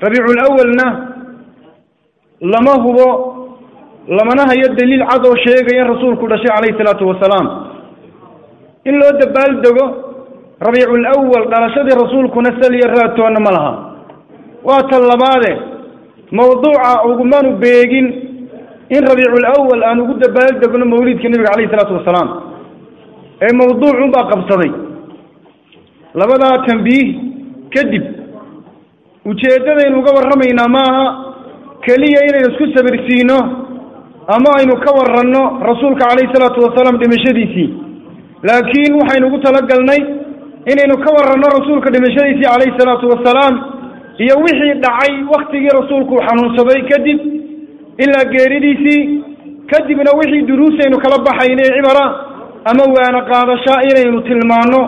lawal rabiicu lawalna lama hubo lamana hayo daliil cad oo sheegaya in rasuulku dhashay calayhi salaatu wasalaam. In loo dabaal dego rabiicu lawal dhalashadii rasuulkuna saliya raadtoonna ma laha. Waa tan labaade mawduuca ugumanu beegin in rabiicu lawal aan ugu dabaal degno mawlidka nebiga calayhi salaatu wasalaam. Ee mawduucun baa qabsaday. Labadaa tambiih kadib ujeeddadaynu uga warramaynaa maaha keliya inaynu isku sabirsiino ama aynu ka waranno rasuulka calayhi salaatu wasalaam dhimashadiisii. Laakiin waxaynu ugu talagalnay inaynu ka waranno rasuulka dhimashadiisii calayhi salaatu wasalaam iyo wixii dhacay waktigii rasuulku xanuunsaday kadib ilaa geeridiisii kadibna wixii duruusaynu kala baxaynay cibara ama waana qaadashaa inaynu tilmaanno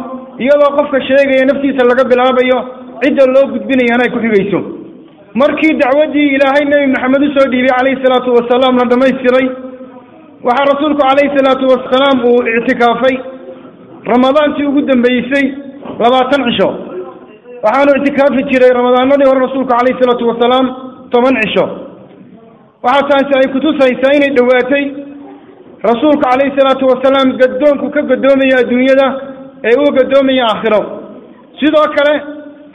iyadoo qofka sheegaya naftiisa laga bilaabayo cidda loo gudbinayana ay ku xigayso markii dacwaddii ilaahay nebi maxamed u soo dhiibay calayhi salaatu wasalaam la dhammaystiray waxaa rasuulku calayhi salaatu wasalaam uu ictikaafay. Ramadaantii ugu dambeysay labaatan cisho. Waxaanu ictikaafi jiray ramadaanadii hore rasuulku calayhi salaatu wasalaam toban cisho. Waxaa taasi ay kutusaysaa inay dhowaatay. Rasuulku calayhi salaatu wasalaam gaddoonku ka gaddoomaya adduunyada ee uu gaddoomaya aakhiro. Sidoo kale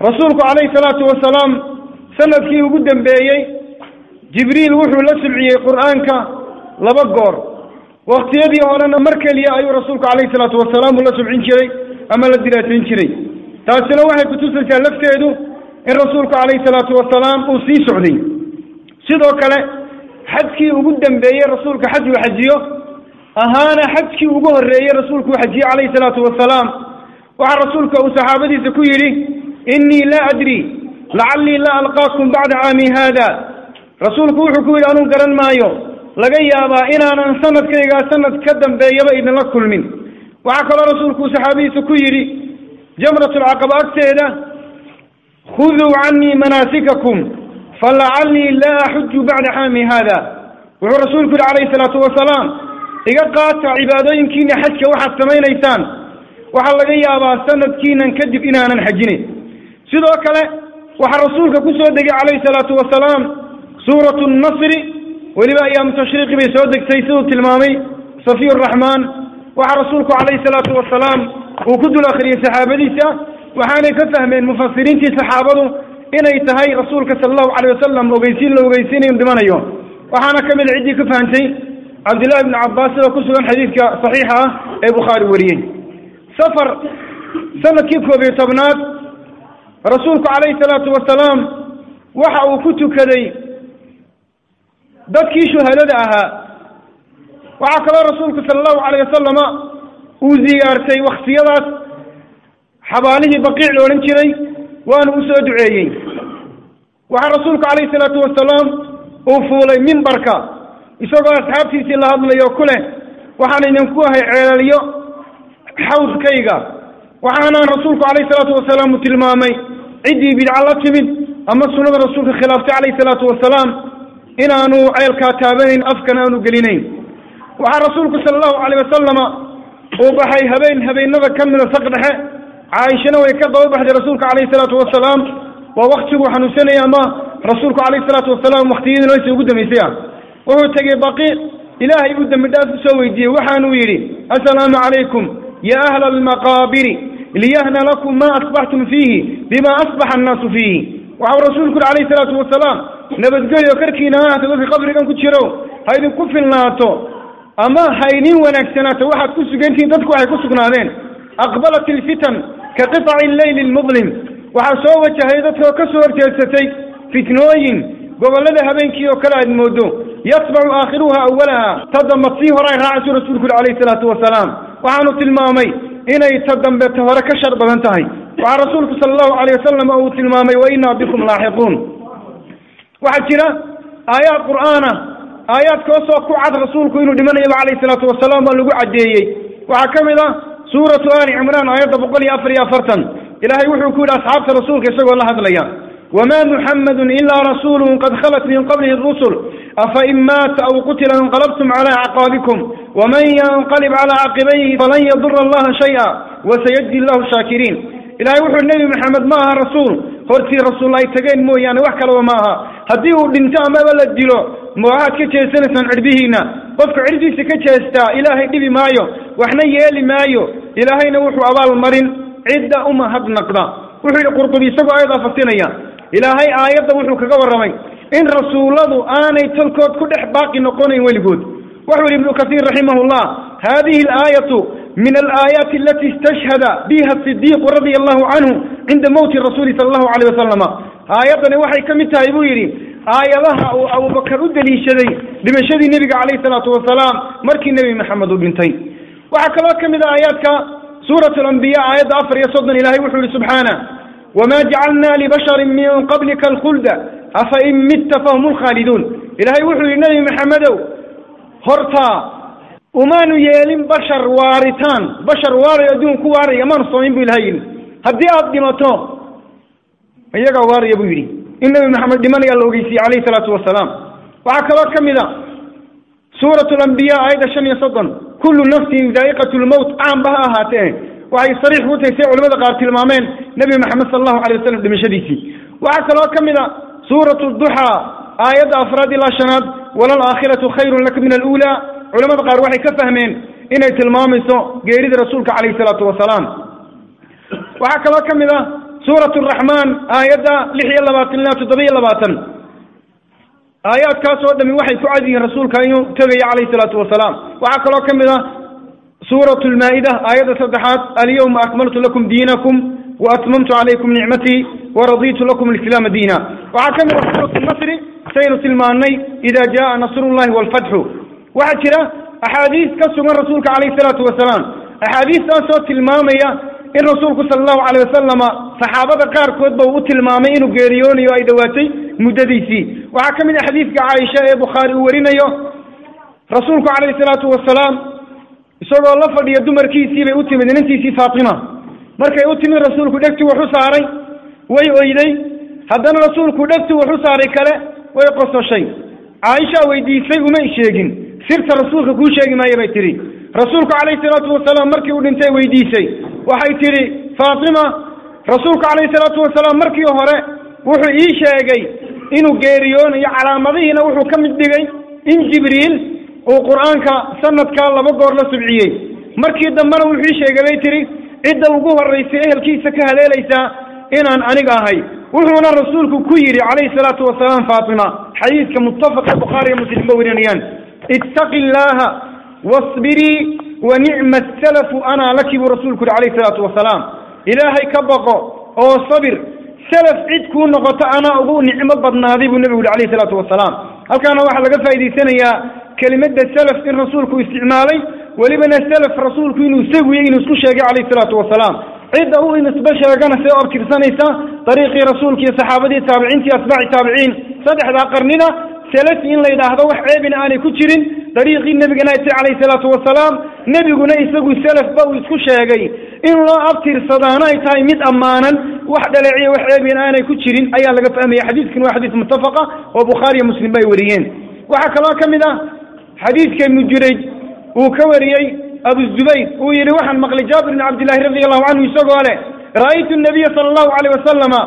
rasuulku calayhi salaatu wasalaam sannadkii ugu dambeeyey jibriil wuxuu la subciyey qur'aanka laba goor. Waktiyadii horena mar keliya ayuu rasuulku calayhi salaatu wasalaam la subcin jiray ama la diraasayn jiray. Taasina waxay kutusaysaa lafteedu in rasuulku calayhi salaatu wasalaam uu sii socday. Sidoo kale xajkii ugu dambeeyey rasuulka xaj uu xajiyo ahaana xajkii ugu horreeyey rasuulku uu xajiyey calayhi salaatu wasalaam. Waxaa rasuulka uu saxaabadiisa ku yidhi innii laa adri lacallii laa alqaakum bacda caami haada rasuulku wuxuu ku yidhi anuu garan maayo laga yaabaa inaanan sanadkaygaa sanad ka dambeeyaba idinla kulmin waxaa kaloo rasuulku uu saxaabadiisa ku yidhi jamratulcaqaba agteeda khuduu canii manaasikakum falacallii laa axuju bacda caami haada wuxuu rasuulku yidhi calayhi salaatu wasalaam iga qaata cibaadooyinkiina xajka waxaad samaynaysaan waxaa laga yaabaa sanadkiinan kadib inaanan xajinin sidoo kale waxaa rasuulka ku soo degay calayhi salaatu wasalaam suuratu nasri weliba ayaamu tashriiqi bay soo degtay siduu tilmaamay safiy raxmaan waxaa rasuulku calayhi salaatu wasalaam uu ku dul akhriyey saxaabadiisa waxaanay ka fahmeen mufasiriintii saxaabadu inay tahay rasuulka sala allahu calay wasalam ogeysiin la ogeysiinayu dhimanayo. Waxaana ka mid ciddii ka fahantay cabdillahi ibnu cabbaas sida ku sugan xadiidka saxiixa ah ee bukhaari wariyey safar sannadkii koob iyo tobnaad rasuulku calayhi salaatu wasalaam waxa uu ku tukaday dadkii shuhadada ahaa. Waxaa kaloo rasuulku sala allahu calayh wasalama uu ziyaartay waktiyadaas xabaalihii baqiic la odhan jiray waana u soo duceeyey. Waxaa rasuulku calayhi salaatu wasalaam uu fuulay mimbarka isagoo asxaabtiisii la hadlayo ku leh. Waxaan idinku ahay ceelaliyo xawdkayga. Waxaanaan rasuulku calayhi salaatu wasalaam uu tilmaamay ciddii bidco la timid ama sunnada rasuulka khilaaftay calayhi salaatu wasalaam inaanu ceelkaa taabanayn afkan aanu gelinayn. Waxaa rasuulku sala allahu calayh wasalama uu baxay habeen habeenada ka mida saq dhexe caaishana way ka daba baxday rasuulka calayhi salaatu wasalaam. Waa waktiguu xanuunsanaya ama rasuulku calayhi salaatu wasalaam waktiyadii nolosha ugu dambeysay ah wuxuu tegey baqiic ilaahay buu dembi dhaaf u soo weydiiyey. Waxaanuu yidhi assalaamu calaykum ya ahla almaqaabiri liyahna lakum ma asbaxtum fiihi bima asbaxa annaasu fiihi waxau rasuulku yuri calayhi salaatu wasalaam nabadgelyo karkiina ha dadka qabrigan ku jiro ha idinku filnaato ama ha wanaagsanaato waxaad ku sugantihiin dadku waxay ku sugnaadeen aqbalat ilfitan ka qiطaci leyli lmudlim waxaa soo wajahay dadka oo ka soo horjeedsatay fitnooyin gobollada habeenkii oo kale aad moodo yatbacu aakhiruha awalaha ta sii hore ay rasuulku yuri calayhi salaatu wasalaam waxaanu tilmaamay inay ta dambe ta hore ka shar badan tahay. Waxaa rasuulku sala allahu calayh wasalam uu tilmaamay wa innaa bikum laaxiquun. Waxaa jira aayaad qur'aana aayaadkaasoo ku cad rasuulku inuu dhimanayaba calayhi salaatu wasalaam baa lagu caddeeyey. Waxaa ka mid ah suuratu ali cimraan aayadda boqol iyo afar iyo afartan. Ilaahay wuxuu ku yidhi asxaabta rasuulka isagoo la hadlaya wma muxamadu ila rasuulu qad khalat min qablihi rusul afain maata aw qutila inqalabtum cala acqaabikum waman yanqalib cala caqibayhi falan yadura allaha shaya wasayajzi llahu shaakiriin ilahay wuxuu nebi maxamed ma aha rasuul hortii rasuul ay tageen mooyaane wax kalaba ma aha haddii uu dhinto amaba la dilo ma waxaad ka jeesanaysaan cidhbihiina qofka cidhdiisa ka jeestaa ilaahay dhibi maayo waxna yeeli maayo ilaahayna wuxuu abaal marin cidda umahadnaqda wuxuu yihi qurdubi isagoo ayadaa fasinaya ilaahay aayadda wuxuu kaga warramay in rasuulladu aanay tolkood ku dhex baaqi noqonayn weligood. Wuxuu yihi ibnu kasiir raximah llah hadihi alaayatu min alaayaati alati istashhada biha sidiiqu radia allahu canhu cinda mowti rasuuli sala allahu calayh wasalama aayaddani waxay ka mid tahay buu yidhi aayadaha uu abubakar u deliishaday dhimashadii nebiga calayhi salaatu wasalaam markii nebi maxamed uu dhintay. Waxaa kaloo ka mid a aayaadka suurat alambiya aayadda afar iyo soddon ilahay wuxuu yihi subxaana wma jacalna libashari min qablika alkhulda afain mitta fahum lkhaaliduun ilaahay wuxuu yihi nebi maxamedow hortaa umaanu yeelin bashar waaritaan bashar waaray adduun ku waaraya maanu samayn bu ilahay yidhi haddii aada dhimato iyagaa waaraya buu yidhi in nebi maxamed dhimanayaa la ogeysiyey calayhi salaatu wasalaam waxaa kaloo ka mid a suurat alambiya aayadda shan iyo soddon kullu nafsin daa'iqat lmowt caamba ha ahaatee waxay sariix ku tahay say culamada qaar tilmaameen nebi maxamed sala allahu alay wasalam dhimashadiisii waxaa kaloo ka mid a suuratu duxaa aayadda afraad ilaa shanaad walalaakhiratu khayrun laka min aluulaa. Culamada qaar waxay ka fahmeen inay tilmaamayso geerida rasuulka calayhi salaatu wasalaam. Waxaa kaloo ka mid a suuratu araxmaan aayadda lix iyo labaatan ilaa toddoba iyo labaatan. Aayaadkaas oo dhami waxay ku cad yihiin rasuulka inuu tegayo calayhi salaatu wasalaam. Waxaa kaloo ka mid a suuratu lmaa-ida aayadda saddexaad alyawma akmaltu lakum diinakum waatmamtu calaykum nicmatii waraditu lakum alislaama diina. Waxaa ka mid a suuratu nasri saynu tilmaanay ida jaa nasrullahi walfatxu waxaa jira axaadiis ka sugan rasuulka calayhi salaatu wasalaam. Axaadiistaasoo tilmaamaya in rasuulku sala allahu calayh wasalama saxaabada qaarkood ba uu u tilmaamay inuu geeriyoonayo ay dhowaatay muddadiisii. Waxaa ka mid a xadiidka caaisha ee bukhaari uu warinayo rasuulku calayhi salaatu wasalaam isagoo la fadhiya dumarkiisii bay u timid inantiisii faatima. Markay u timid rasuulku dhegtii waxu saaray way oyday. Haddana rasuulku dhegtii waxu saaray kale way qososhay. Caaishaa weydiisay umay sheegin. Sirta rasuulka kuu sheegi maayo bay tidhi. Rasuulku calayhi salaatu wasalaam markii uu dhintay weydiisay waxay tidhi faatima rasuulku calayhi salaatu wasalaam markii hore wuxuu ii sheegay inuu geeriyoonayo calaamadihiina wuxuu ka mid dhigay in jibriil uu qur'aanka sanadkaa laba goor la subciyey. Markii dambena wuxuu sheegay bay tidhi cidda ugu horraysay ehelkiisa ka haleelaysaa inaan aniga ahay. Wuxuuna rasuulku ku yidhi calayhi salaatu wasalaam faatima. Xadiidka muttafaqa bukhaariyo muslim ba warinayaan. Ittaqi illaaha wasbirii wa nicma asalafu anaa laki buu rasuulku yihi calayhi salaatu wasalaam ilaahay ka baqo oo sabir. Salaf cid kuu noqoto anaa ugu nicmo badnaaday buu nebigu yihi calayhi salaatu wasalaam halkaana waxaa laga faa'idaysanayaa kelimadda salaf in rasuulku isticmaalay welibana salaf rasuulku inuu isaguyo inuu isku sheegay calayhi salaatu wasalaam. Cidda u nisbe sheegana see abtirsanaysa dariiqii rasuulka iyo saxaabadii taabiciintii asbaaci taabiciin. Saddexdaa qarnina salafi in la yidhaahdo wax ceebina aanay ku jirin dariiqii nebigana ay tahy calayhi salaatu wasalaam nebiguna isagu salafba uu isku sheegay. In loo abtirsadaana ay tahay mid ammaanan wax dhaleeciya wax ceebin aanay ku jirin ayaa laga fahmaya xadiidkan waa xadiis muttafaqa oo bukhaari iyo muslim bay wariyeen. Waxaa kaloo ka mid ah xadiidka ibnu jurayj uu ka wariyey abu zubayr uu yihi waxaan maqlay jaabir bn cabdillahi radi allahu canhu isagoo leh ra'aytu nabiya sala allahu alayh wasalama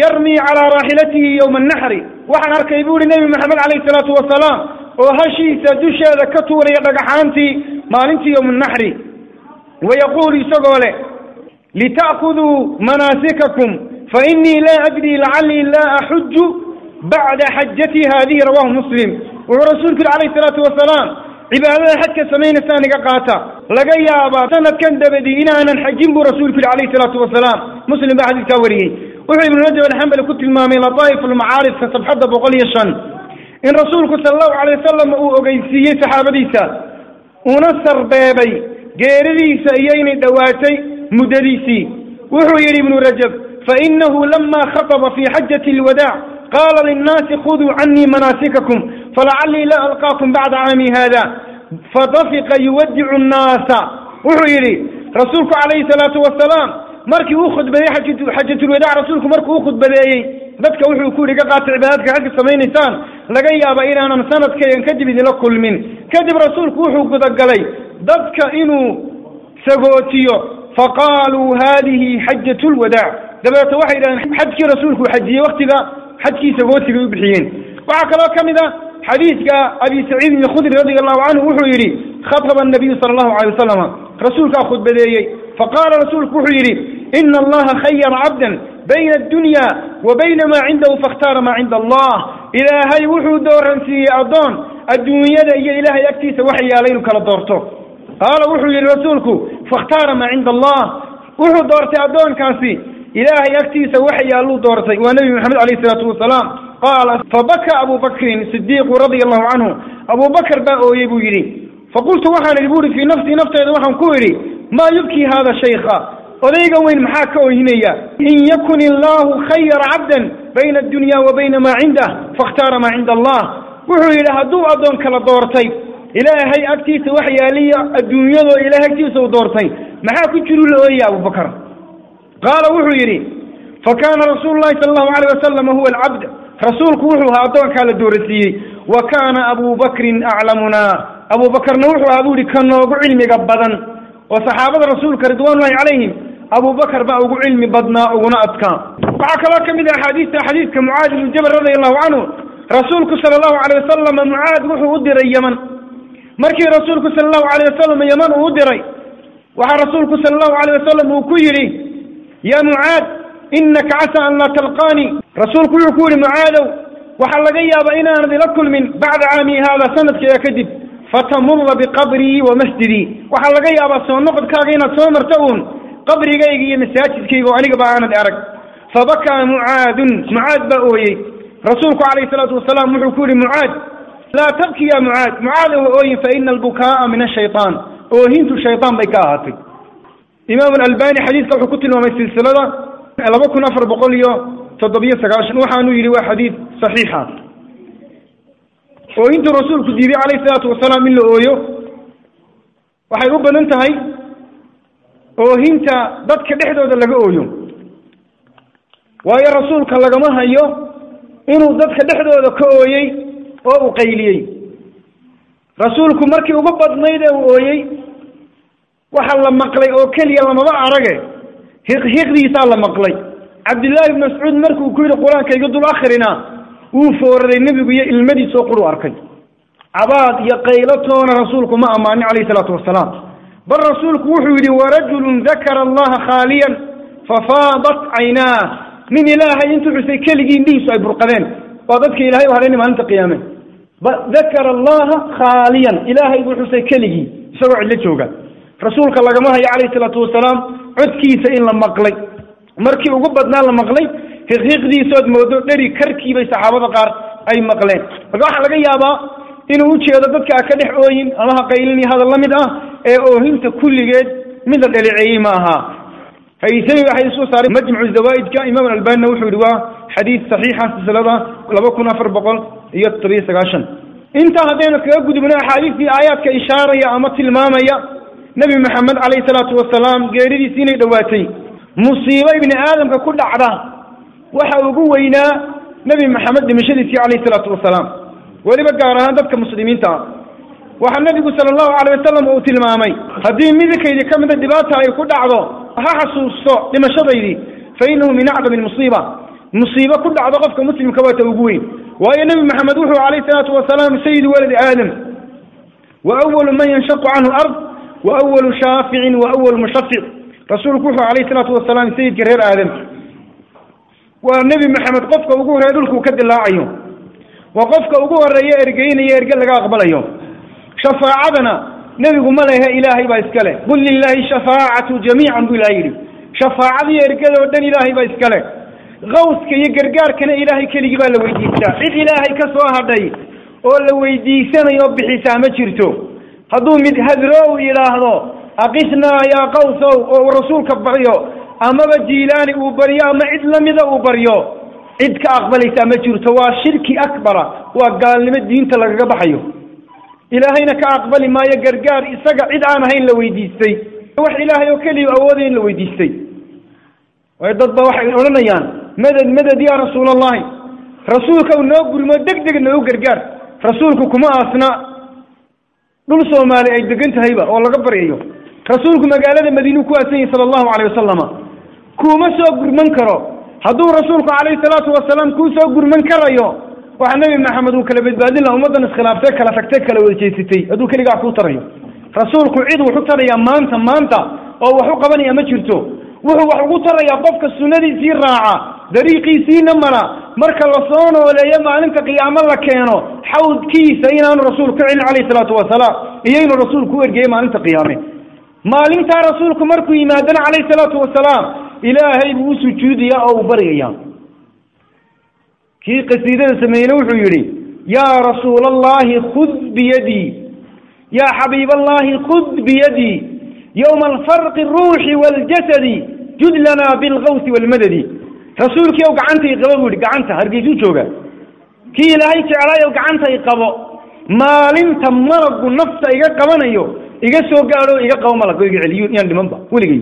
yarmii calaa raaxilatihi yowma annaxri waxaan arkay buu ihi nebi maxamed calayhi salaatu wasalaam oo hashiisa dusheeda ka tuuraya dhagaxaantii maalintii yowma annaxri wayaquulu isagoo leh lita'khuduu manaasikakum fainii laa adrii lacallii laa axuju bacda xajati haadihi rawahu muslim wuxuu rasuulku yihi calayhi salaatu wasalaam cibaadada xajka samaynaysaan iga qaata. Laga yaabaa sanadkan dabadii inaanan xajin buu rasuulku yihi calayhi salaatu wasalaam. Muslim baa xadiiskaa wariyey. Wuxuu ibnu rajab alxambali ku tilmaamay lataa'if almacaarifka sabxadda boqol iyo shan. In rasuulku sala allahu calay wasalam uu ogeysiiyey saxaabadiisa una sarbeebay geeridiisa iyo inay dhowaatay muddadiisii. Wuxuu yidhi ibnu rajab fainahu lama khataba fi xajati alwadaac qaala linnaasi khuduu canii manaasikakum falacallii laa alqaakum bacda caami hada fadafiqa yuwadicu nnaasa wuxuu yidhi rasuulku calayhi salaatu wasalaam markii uu khudbadeeyey xajatulwadaac rasuulku markuu u khudbadeeyey dadka wuxuu ku yidhi ka qaata cibaadaadka xagga samaynaysaan laga yaaba inaanan sanadkaygan kadib idinla kulmin kadib rasuulku wuxuu gudagalay dadka inuu sagootiyo faqaaluu haadihi xajat lwadaac dabeeto waxay yidhahdeen xajkii rasuulku uu xajiyey waktiga xajkii sagootigay u bixiyeen. Waxaa kaloo ka mid a xadiidka abi saciidin alkhudri radi allahu canhu wuxuu yidhi khataba annabiyu sala allahu calay wasalama rasuulkaa khudbadeeyey. Faqaala rasuulku wuxuu yidhi ina allaha khayara cabdan bayna addunya wa bayna maa cindahu fakhtaara maa cinda allah. Ilaahay wuxuu dooransiiyey addoon adduunyada iyo ilaahay agtiisa wax yaalay inuu kala doorto. Qaala wuxuu yidhi rasuulku fakhtaara maa cinda allah. Wuxuu doortay addoonkaasi ilaahay agtiisa wax yaalluu doortay waa nebi maxamed calayhi salaatu wasalaam qaala fabaka abu bakrin sidiiqu radia allahu canhu abu bakr baa ooyey buu yidhi. Faqultu waxaan idhi bu ihi fii nafsii nafteyda waxaan ku idhi maa yubkii hada shaykha? Odaygan weyn maxaa ka oohinaya in yakun illaahu khayara cabdan bayna addunya wa bayna maa cindah fakhtaara maa cinda allah wuxuu yidhi hadduu addoon kala doortay ilaahay agtiisa wax yaaliyo adduunyadoo ilahay agtiisa uu doortay maxaa ku jiru la ooyaya abubakar qaala wuxuu yidhi fakaana rasuulu llahi sala allahu alayh wasalam huwa alcabd rasuulku wuxuu ahaa addoonkaa la doorasiiyey wa kaana abu bakrin aclamunaa abu bakarna wuxuu ahaa buu yihi ka noogu cilmiga badan. Oo saxaabada rasuulka ridwaanullahi calayhim abu bakar baa ugu cilmi badnaa uguna adkaa. Waxaa kaloo ka mid ah axaadiista xadiidka mucaad ibnu jabal radia allahu canhu. Rasuulku sala allahu alayh wasalam mucaad wuxuu u diray yeman markii rasuulku sala allahu alayh wasalam yeman uu u diray waxaa rasuulku sala allahu alayh wasalam uu ku yidhi ya mucaad inaka casa an laa talqaanii rasuulku wuxuu ku yidhi mucaadow waxaa laga yaabaa inaanad ila kulmin bacda caami haada sanadkaya kadib. Fatamura biqabrii wa masjidii waxaa laga yaabaa soo noqodkaaga inaad soo marto uun qabrigayga iyo masaajidkayga oo anigaba aanad arag. Fabakaa mucaadun mucaad baa ooyey. Rasuulku calayhi salaatu wasalaam wuxuu ku yihi mucaad laa tabki ya mucaad mucaad ha ooyin fa ina albukaa'a min ashaytaan oohintu shaytaan bay ka ahaatay imaam alalbani xadiidka wuxuu ku tilmaamay silsilada laba kun afar boqol iyo toddobiyo sagaashan. Waxaanuu yidhi waa xadiid saxiixa. Oohintuu rasuulku diiday calayhi salaatu wasalaam in la ooyo. Waxay u badan tahay oohinta dadka dhexdooda laga ooyo. Waayo rasuulka lagama hayo inuu dadka dhexdooda ka ooyey oo uu qayliyey. Rasuulku markii ugu badnayd ee uu ooyey waxa la maqlay oo keliya lamaba arage. Hiqhiiqdiisaa la maqlay. Cabdillaahi ibn mascuud markuu ku yidhi qur'aanka iga dul akhrina wuu fooraday nebigu iyo ilmadiisoo quru arkay. Cabaad iyo qaylatoona rasuulku ma ammaanin calayhi salaatu wasalaam bal rasuulku wuxuu yidhi warajulun dakara allaha khaaliyan fafaadat caynaa. Nin ilaahay intuu xusay keligii indhihiisu ay burqadeen. Waa dadka ilahay u hadhayna maalinta qiyaame. Dakara allaha khaaliyan. Ilaahay buu xusay keligii isagoo cidlo jooga rasuulka lagama hayo calayhi salaatu wasalaam codkiisa in la maqlay. Markii ugu badnaa la maqlay hiqhiiqdiisood moodo dheri karkii bay saxaabada qaar ay maqleen. Marka waxaa laga yaabaa inuu ujeedo dadka ka dhex ooyin ama ha qaylin hadal la mid ah ee oohinta kulligeed mid la dhaleeceeyey ma aha. Haysami waxay soo saaray majmucu zawaaidka imaam albanina wuxuu yihi waa xadiid saxiixa silsilada laba kun afar boqol iyo toddobiyo sagaashan. Intaa haddaynu kaga gudubno axaadiistii aayaadka ishaaraya ama tilmaamaya nebi maxamed calayhi salaatu wasalaam geeridiisi inay dhowaatay musiibo ibni aadamka ku dhacda. Waxa ugu weynaa nebi maxamed dhimashadiisii calayhi salaatu wasalaam weliba gaar ahaan dadka muslimiinta. Ah waxaa nebigu sala allahu calay wasalam uu tilmaamay haddii midikaydi ka mida dhibaata ay ku dhacdo ha xasuusto dhimashadaydii fa innahu min acdami lmusiiba musiibo ku dhacdo qofka muslimka waa ta ugu weyn. Waayo nebi maxamed wuxuu calayhi salaatu wasalaam sayidu waladi aadam wa awalu man yanshaqu canhu ard wa shaaficin wa awalu mushafic rasuulku wuxuu calayhi salaatu wasalaam sayidka reer aadam. Waa nebi maxamed qofka ugu horreeya dhulkuu ka dilaacayo. Waa qofka ugu horreeya ergeynaya erge laga aqbalayo. Shafaacadana nebigu ma lehe ilaahay baa iska leh. Qul lilaahi shafaacatu jamiican buu ilahay yidhi. Shafaacadiyo ergada oo dhan ilaahay baa iska leh. Kawska iyo gargaarkana ilaahay keligii baa la weydiistaa cid ilaahay ka soo hadhay oo la weydiisanayo bixisaa ma jirto hadduu mid hadrow yidhaahdo aqisnaa yaa qawsow oo rasuulka baryo amaba jiilaani uu baryo ama cid lamida uu baryo cid ka aqbalaysaa ma jirto waa shirki akbara waa gaalnimo diinta lagaga baxayo. Ilaahayna ka aqbali maayo gargaar isaga cid aan ahayn la weydiistay. Wax ilaahay oo keliya awoodaya in la weydiistay. Waayo dad waxay odhanayaan madad madad yaa rasuul allahi rasuulka u noo gurmo deg deg noogu gargaar rasuulku kuma aasna dhul soomaali ay degan tahayba oo laga baryayo. Rasuulku magaalada madiinuu ku aasan yahay sala allahu calayh wasalama kuuma soo gurman karo. Hadduu rasuulku calayhi salaatu wasalaam kuu soo gurman karayo waxaa nebi maxamed uu kala badbaadin laha ummaddan iskhilaaftee kala tagtee kala wada jeesatay hadduu keligaa kuu tarayo. Rasuulku cid wuxu tarayaa maanta maanta oo wax u qabanaya ma jirto wuxuu wax ugu tarayaa qofka sunnadiisii raaca dariiqiisiina mara. Marka la soo nooleeyo maalinta qiyaamo la keeno xawdkiisa inaanu rasuulku ka celin calayhi salaatu wasalaam iyo inuu rasuulku u ergeeyo maalinta qiyaame. Maalintaa rasuulku markuu yimaadana calayhi salaatu wasalaam ilaahay buu u sujuudaya oo uu baryaya kii qasiidada sameeyeyna wuxuu yidhi yaa rasuula allahi khud biyadii. Yaa xabiib allahi khud biyadii yowma alfarqi aruuxi waaljasadi jud lanaa bilgawsi waalmadadi rasuulkii ow gacanta i qabo buu yidhi gacanta hargeysuu jooga kii ilaahay jeclaay ow gacanta i qabo maalinta malagu nafta iga qabanayo iga soo gaadho iga qabo malag iga celiyo yaan dhimanba weligay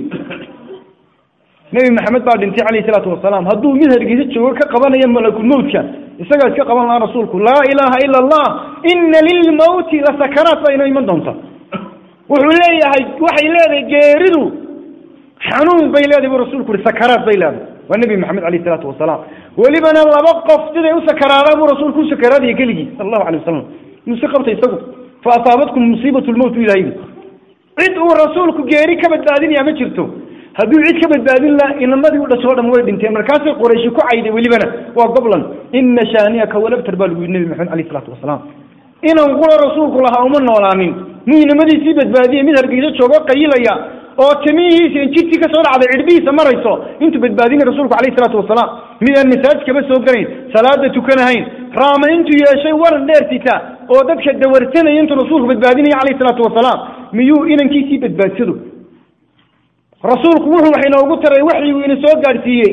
nebi maxamed baa dhintay calayhi salaatu wasalaam hadduu mid hargeysa joogo ka qabanayo malakulmowtka isagaa iska qaban lahaa rasuulku laa ilaaha ila allah ina lilmawti lasakaraat baa inoo iman doonta wuxuu leeyahay waxay leedahay geeridu. Xanuun bay leedahay buu rasuulku uhi sakaraat bay leedahay. Waa nebi maxamed calayhi salaatu wasalaam welibana laba qof siday u sakaraadaan buu rasuulku u sakaraadaya keligii sala allahu alay wasalam inuu si qabtay isagu fa asaabatkum musiibatu lmowt bu ilahay cid uu rasuulku geeri ka badbaadinaya ma jirto. Hadduu cid ka badbaadin laha inamadii u dhasho dhan way dhinteen. Markaasay qorayshi ku cayday welibana waa goblan. Ina shaaniyaka walabtar baa lagu yidhi nebi maxamed alayh isalaatu wasalaam inan qura rasuulku lahaa uma noolaanin. Muu inamadiisii badbaadiyey mid hargeyso joogo qayilaya oo timihiisa injirtii ka soo dhacday cidhbihiisa marayso. Intuu badbaadinay rasuulku alayh isalaatu wasalaam midaan masaajkaba soo garayn salaada tukanahayn raama intuu yeeshay waran dheertita oo dadka dawarsanaya intuu rasuulku badbaadinaya calayh isalaatu wasalaam miyuu inankiisii badbaadsado rasuulku wuxuu wax inoogu taray waxyigu ina soo gaadhsiiyey.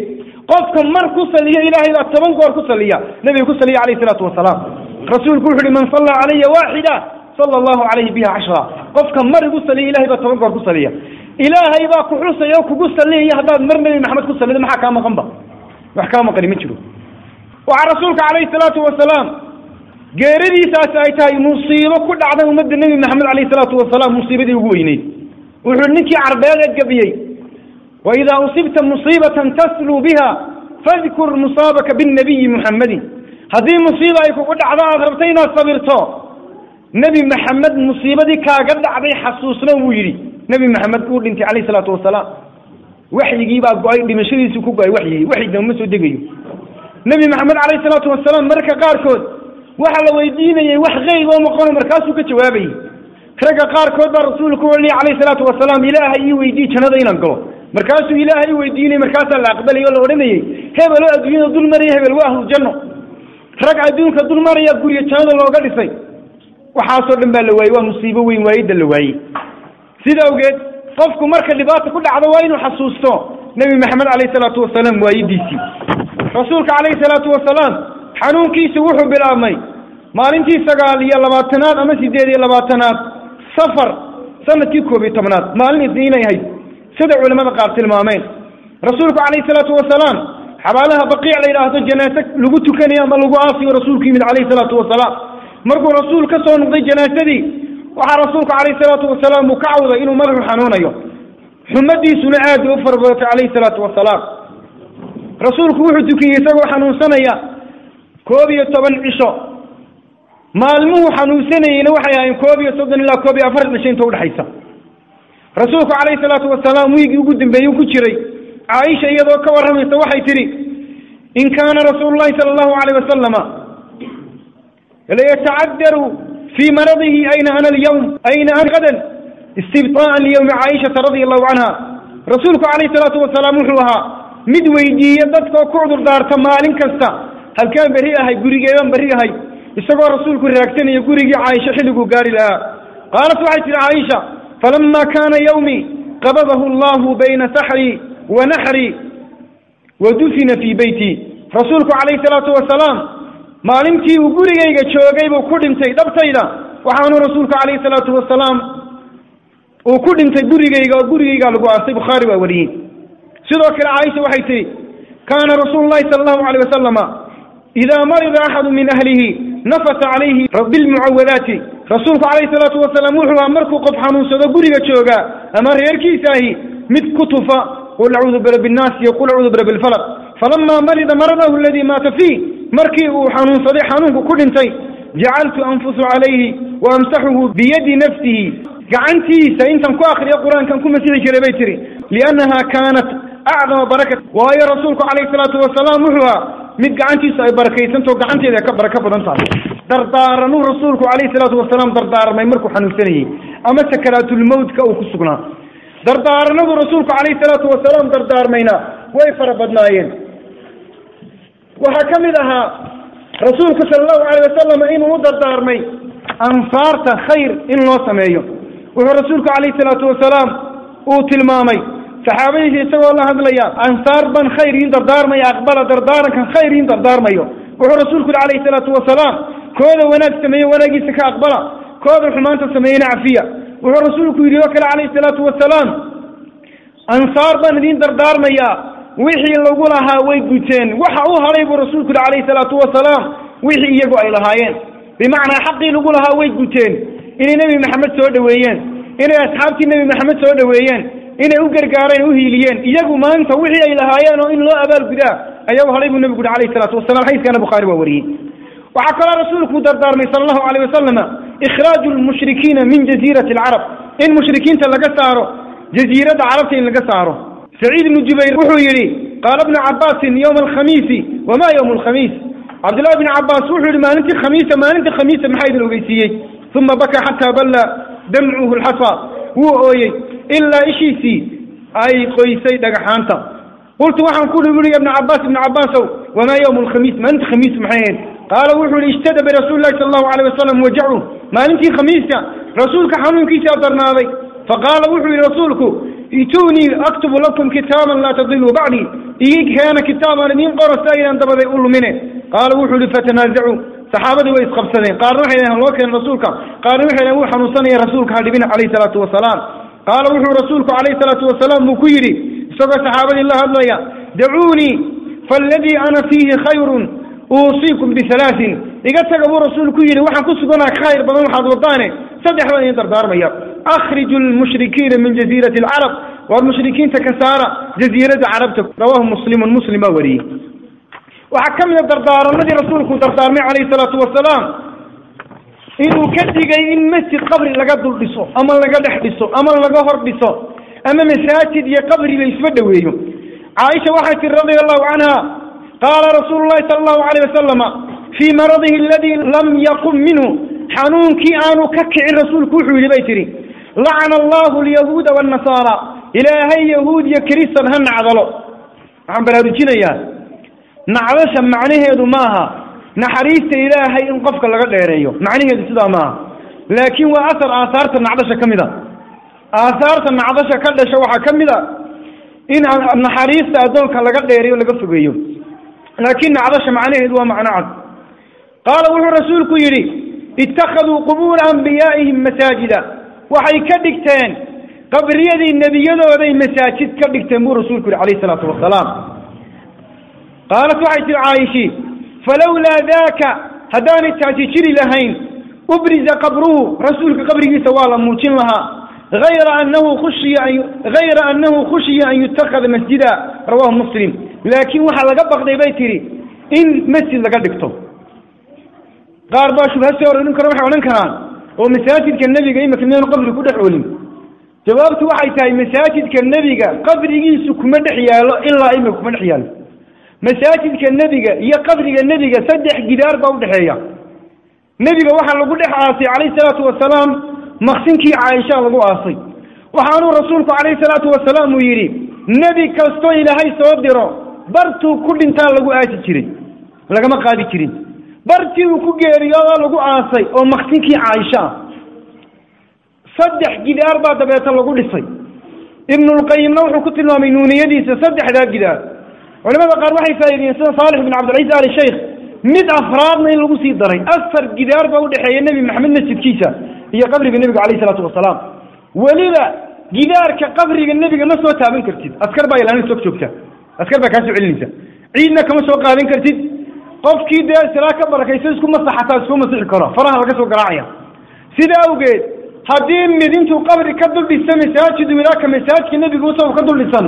Qofka mar ku saliya ilaahay baa toban goor ku saliya. Nebiga ku saliya calayhi salaatu wasalaam rasuulku wuxu uhi man sallaa calaya waaxida sala allahu calayhi biha cashra qofka mar igu saliya ilahay baa toban goor ku saliya. Ilaahay baa ku xusaya oo kugu saliyaya haddaad mar nebi maxamed ku salido maxaa kaa maqan wax kaa maqani ma jiro. Waxaa rasuulka calayhi salaatu wasalaam geeridiisaasi ay tahay musiibo ku dhacday ummadda nebi maxamed calayhi salaatu wasalaam musiibadii ugu weyneyd. Wuxuu ninkii carbeed ee gabiyey waidaa usibta musiibatan tasluu biha fadkur musaabaka binnabiyi muxamadin haddii musiiba ay kugu dhacdo aada rabto inaad sabirto. Nebi maxamed musiibadii kaaga dhacday xasuusno buu yidhi. Nebi maxamed uu dhintay calayhi salaatu wasalaam. Waxyigii baa go'ay dhimashadiisii ku go'ay waxyigii. Waxyigna ma soo degayo. Nebi maxamed calayhi salaatu wasalaam marka qaarkood waxaa la weydiinayay wax qeyb oo maqono markaasuu ka jawaabayay ragga qaarkood baa rasuulku ohanaya calayhi salaatu wasalaam ilaahay ii weydii jannada inaan galo. Markaasuu ilaahay i weydiinay markaasaa la aqbalayay oo la odhanayay hebeloo adduunyada dul maraya hebel waa ahlujanno rag adduunka dul maraya guryo jannada looga dhisay. Waxaasoo dhan baa la waayey waa musiibo weyn waayidda la waayey sida awgeed qofku marka dhibaata ku dhacdo waa inuu xasuusto nebi maxamed calayhi salaatu wasalaam waayidiisii rasuulka calayhi salaatu wasalaam xanuunkiisi wuxuu bilaabmay maalintii sagaal iyo labaatanaad ama sideed iyo labaatanaad safar sannadkii koob iyo tobnaad maalin isniinay ahayd. Sida culamada qaar tilmaameen rasuulku calayhi salaatu wasalaam xabaalaha baqiic la yidhaahdo janaase lagu tukanayo ama lagu aasiyo rasuulku yimid calayhi salaatu wasalaam. Markuu rasuul ka soo noqday janaasadii waxaa rasuulku calayhi salaatu wasalaam uu ka cawday inuu madaxu xanuunayo. Xumadiisuna aad bay u farabadatay calayhi salaatu wasalaam. Rasuulku wuxuu tukiyey isagoo xanuunsanaya koob iyo toban cisho. Maalmuhu xanuunsanayeyna waxay ahayn koob iyo soddon ilaa koob iyo afar cisho inta udhexaysa rasuulku calayhi salaatu wasalaam wiigii ugu dambeeyey ku jiray caaisha iyadoo ka warramaysa waxay tidhi in kaana rasuulu llahi sala allahu alayh wasalama layatacadaru fii maradihi ayna ana alyawm ayna ana gadan istibطaءa liyawmi caaishata radia allahu canha rasuulku calayhi salaatu wasalaam wuxuu ahaa mid weydiiya dadkoo ku cudur daarta maalin kasta. Halkaan berri ahay gurigeedan berri ahay isagoo rasuulku raagsanaya gurigii caaisha xilliguu gaari lahaa. Qaalat waxay tihi caaisha falama kaana yawmi qabadahu allahu bayna saxri wa naxri wa dufina fii beyti. Rasuulku calayhi salaatu wasalaam maalintii uu gurigayga joogay buu ku dhintay dhabtayda. Waxaanu rasuulku calayhi salaatu wasalaam uu ku dhintay gurigayga oo gurigaygaa lagu aasay bukhaari baa wariyey sidoo kale caaisha waxay tihi kaana rasuulu llahi sala allahu alayh wasalama idaa marida axadu min ahlihi nafasa calayhi bilmucawadaati rasuulku calayhi salaatu wasalaam wuxuu aha markuu qof xanuunsado guriga joogaa ama reerkiisaahi mid ku tufa qul acuudu birabbi nnaas iyo qul acuudu birabbi lfalaq falamaa marida maradahu aladii maata fiih markii uu xanuunsaday xanuunku ku dhintay jacaltu anfusu calayhi wa amsaxuhu biyadi nafsihi gacantiisa intan ku akriya qur'aankan ku masixi jiray bay tihi liannaha kaanat acdama barakat waayo rasuulku calayhi salaatu wasalaam wuxuu ahaa mid gacantiisu ay barakaysantaho gacanteeda ka barako badan tahay dardaaranuu rasuulku calayhi salaatu wasalaam dardaarmay markuu xanuunsanayey ama sakaraatulmowtka uu ku sugnaa dardaaranadu rasuulku calayhi salaatu wasalaam dardaarmayna. Way fara badnaayeen. Waxaa ka mid ahaa rasuulku sala allahu calayh wasalam inuu u dardaarmay ansaarta khayr in loo sameeyo. Wuxuu rasuulku calayhi salaatu wasalaam uu tilmaamay. Saxaabadiisa isagoo la hadlaya ansaar ban khayr iin dardaarmaya aqbala dardaarankan khayr iin dardaarmayo. Wuxuu rasuulku yidhi calayhi salaatu wasalaam kooda wanaag sameeye wanaagiisa ka aqbala kooda xumaanta sameeyena cafiya. Wuxuu rasuulku yidhi oo kale calayhi salaatu wasalaam ansaar baan idiin dardaarmayaa. Wixii lagu lahaa way guteen waxa u hadhay buu rasuulku yidhi calayhi salaatu wasalaam wixii iyagu ay lahaayeen. Bimacnaa xaqii lagu lahaa way guteen inay nebi maxamed soo dhoweeyeen. Inay asxaabtii nebi maxamed soo dhoweeyeen. Inay u gargaareen u hiiliyeen. Iyagu maanta wixii ay lahaayeen oo in loo abaalgudaa ayaa u hadhay buu nebigu yidhi calayhi salaatu wasalam xadiiskana bukhaari waa wariyey waxaa kaloo rasuulku dardaarmay sala allahu calayh wasalama ikhraaju lmushrikiina min jaziirati alcarab in mushrikiinta laga saaro jaziiradda carabta in laga saaro. Saciid ibnu jubayr wuxuu yidhi qaala bnu cabaasin yowma alkhamiisi wama yowmu alkhamiis? Cabdullahi bn cabaas wuxuu yihi maalintii khamiisa maalintii khamiisa maxaa idin ogeysiiyey? Uma baka xataa balla damcuhu lxasa wuu ooyey ilaa ishiisii ay qoysay dhagaxaanta qultu waxaan ku ui ya ibna cabaas ibna cabaasow wamaa yowmu lkhamiis maalintii khamiis maxay qaala wuxuu yihi ishtada birasuuli lahi sala allahu alayh wasalam wajacu maalintii khamiiska rasuulka xanuunkiisaa darnaaday faqaala wuxuu yihi rasuulku ituunii aktubu lakum kitaaban laa tadiluu bacdii ii keena kitaabaan idiin qoro si aydan dabaday u lumine qaala wuxuu yihi fatanaazacuu saxaabadii way isqabsadeen qaarna waxay dhaheen loo keena rasuulka qaarna waxay dhaheen wuu xanuunsanaya rasuulka ha dhibina calayhi salaatu wasalaam qaala wuxuu rasuulku calayhi salaatu wasalaam buu ku yidhi isagoo saxaabadii la hadlaya dacuunii faaladii ana fiihi khayrun uusiikum bihalaatin iga taga buu rasuulku yidhi waxaan ku suganaa khayr badan waxaad wadaane. Saddex idin dardaarmaya. Akhriju lmushrikiina min jaziirati alcarab. War mushrikiinta ka saara jaziiradda carabta. Rawaahu muslimun muslim baa wariyey. Waxaa ka mid a dardaaranadii rasuulku dardaarmay calayhi salaatu wasalaam inuu ka digay in masjid qabri laga dul dhiso ama laga dhex dhiso ama laga hor dhiso ama masaajid iyo qabri la isba dhoweeyo caaisha waxay tiri radia allahu canha qaala rasuulu llahi sala allahu alayh wasalama fii maradihi aladii lam yaqum minhu xanuunkii aanu ka kicin rasuulku wuxuu yidhi bay tihi lacana allahu alyahuuda waannasaara ilaahay yahuud iyo kiristan ha nacdalo waxaan baraarujinayaa nacdasha macnaheedu maaha naxariista ilaahay in qofka laga dheereeyo macnaheedu sidaa maaha laakiin waa asar aahaarta nacdasha ka mid a aahaarta nacdasha ka dhasha waxaa ka mid a in naxariista addoonka laga dheereeyo laga fogeeyo. Laakiin nacdasha macnaheedu waa macno cad. Qaala wuxuu rasuulku yidhi ittakhaduu qubuura anbiyaa'ihim masaajida. Waxay ka dhigteen qabriyadii nebiyadooday masaajid ka dhigteen buu rasuulku yihi calayhi salaatu wasalaam qaalat waxay tihi caaishii falowlaa daaka haddaanay taasi jiri lahayn ubriza qabruhu. Rasuulka qabrigiisa waa la muujin lahaa ayra anahu khushiya hayra annahu khushiya an yutakada masjida rawahu muslim laakiin waxaa laga baqday bay tihi in masjid laga dhigto qaar baa shubha soo arorin karo waxay odhan karaan oo masaajidka nebiga imika miyaanu qabri ku dhex olin jawaabtu waxay tahay masaajidka nebiga qabrigiisu kuma dhex yaalo ilaa imika kuma dhex yaalo masaajidka nebiga iyo qabriga nebiga saddex gidaar baa udhexeeya nebiga waxaa lagu dhex aasay calayhi salaatu wasalaam maqsinkii caaisha lagu aasay. Waxaanuu rasuulku calayhi salaatu wasalaam uu yidhi nebi kastoo ilaahay soo diro bartuu ku dhintaa lagu aasi jiray lagama qaadi jirin. Bartii uu ku geeriyoodaa lagu aasay oo maqsinkii caaisha ah. Saddex gidaar baa dabeeta lagu dhisay. Ibnulqayimna wuxuu ku tilmaamay nuuniyadiisa saddexdaa gidaar. Culamada qaar waxay faa'iidiyeen sida saalix bin cabdilciis ali sheikh mid afraadna in lagu sii daray. Afar gidaar baa udhexeeya nebi maxamed masjidkiisa iyo qabriga nebiga calayhi salaatu wasalaam. Weliba gidaarka qabriga nebiga ma soo taaban kartid. Askar baa ilaalin soo joogta. Askar baa kaa celinaysa. Ciidna kama soo qaadan kartid. Qofkii dee silaa ka barakaysa isku masaxataa isku masixi karo. Faraha laga soo garaacaya. Sida awgeed haddii mid intuu qabri ka dul dhisa masaajidu ilaaka masaajidka nebiga u soo ka dul dhisan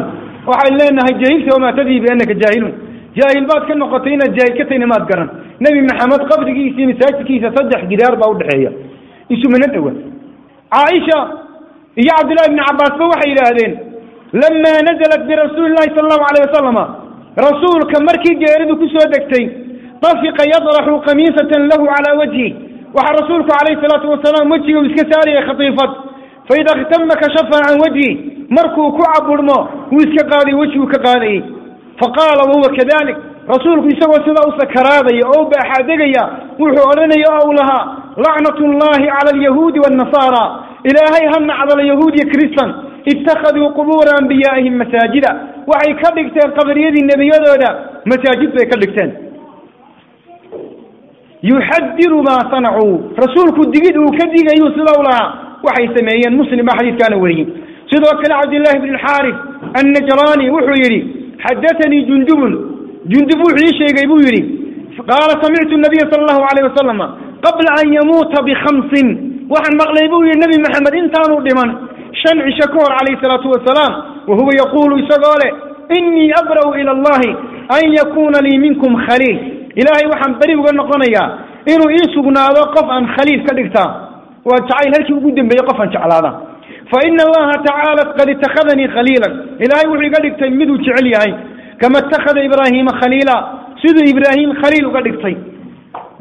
leenahay jahilta wamaa tadii biannaka jaahilun. Jaahil baad ka noqotay inaad jaahil ka tayna maad garan. Nebi maxamed qabrigiisa iyo masaajidkiisa saddex gidaar baa udhexeeya isumana dhowa caaisha iyo cabdillahi bni cabbaasba waxay yidhaahdeen lamaa nazalat birasuuli llahi sala allahu alayh wasalama rasuulka markii geeridu ku soo degtay tafiqa yadraxu kamiisatan lahu calaa wajhi. Waxaa rasuulku calayhi salaatu wasalaam wejiga uu iska saarayay khatiifad. Faida ktama kashafa can wajhi markuu ku caburmo wuu iska qaaday wejiguu ka qaadayey faqaala wahuwa kadalik rasuulku isagoo sidaa u sakaraadaya oo u baaxaadegaya wuxuu odhanaya u lahaa lacnat llahi cala alyahuudi waannasaara ilaahay ha nacdala yahuud iyo kristan ittakhaduu qubuura anbiyaa'ihim masaajida. Waxay ka dhigteen qabriyadii nebiyadooda masaajid bay ka dhigteen. Yuxadiru maa sanacuu. Rasuulku digid uu ka digayuu sida u lahaa. Waxay sameeyeen muslim baa xadiidkaana wariyey sidoo kale cabdillahi bn alxaaris annajraani wuxuu yidhi xadaanii jundubun jundub wuxuu ii sheegay buu yidhi qaala samictu nabiya sala allahu alayh wasalama qabla an yamuuta bikhamsin waxaan maqlay buu yihi nebi maxamed intaanu dhiman shan cisho ka hor calayhi salaatu wasalaam wa huwa yaquulu isagoo leh inii abra'u ila allahi an yakuuna lii minkum khaliil ilaahay waxaan beri uga noqonayaa inuu ii sugnaado qof aan khaliil ka dhigtaa waa jacayl halkii ugu dambeeyey qof aan jeclaada fa ina allaha tacaala qad ittakhadanii khaliilan ilaahay wuxuu iga dhigtay miduu jecel yahay kama ittakhada ibraahiima khaliila siduu ibraahim khaliil uga dhigtay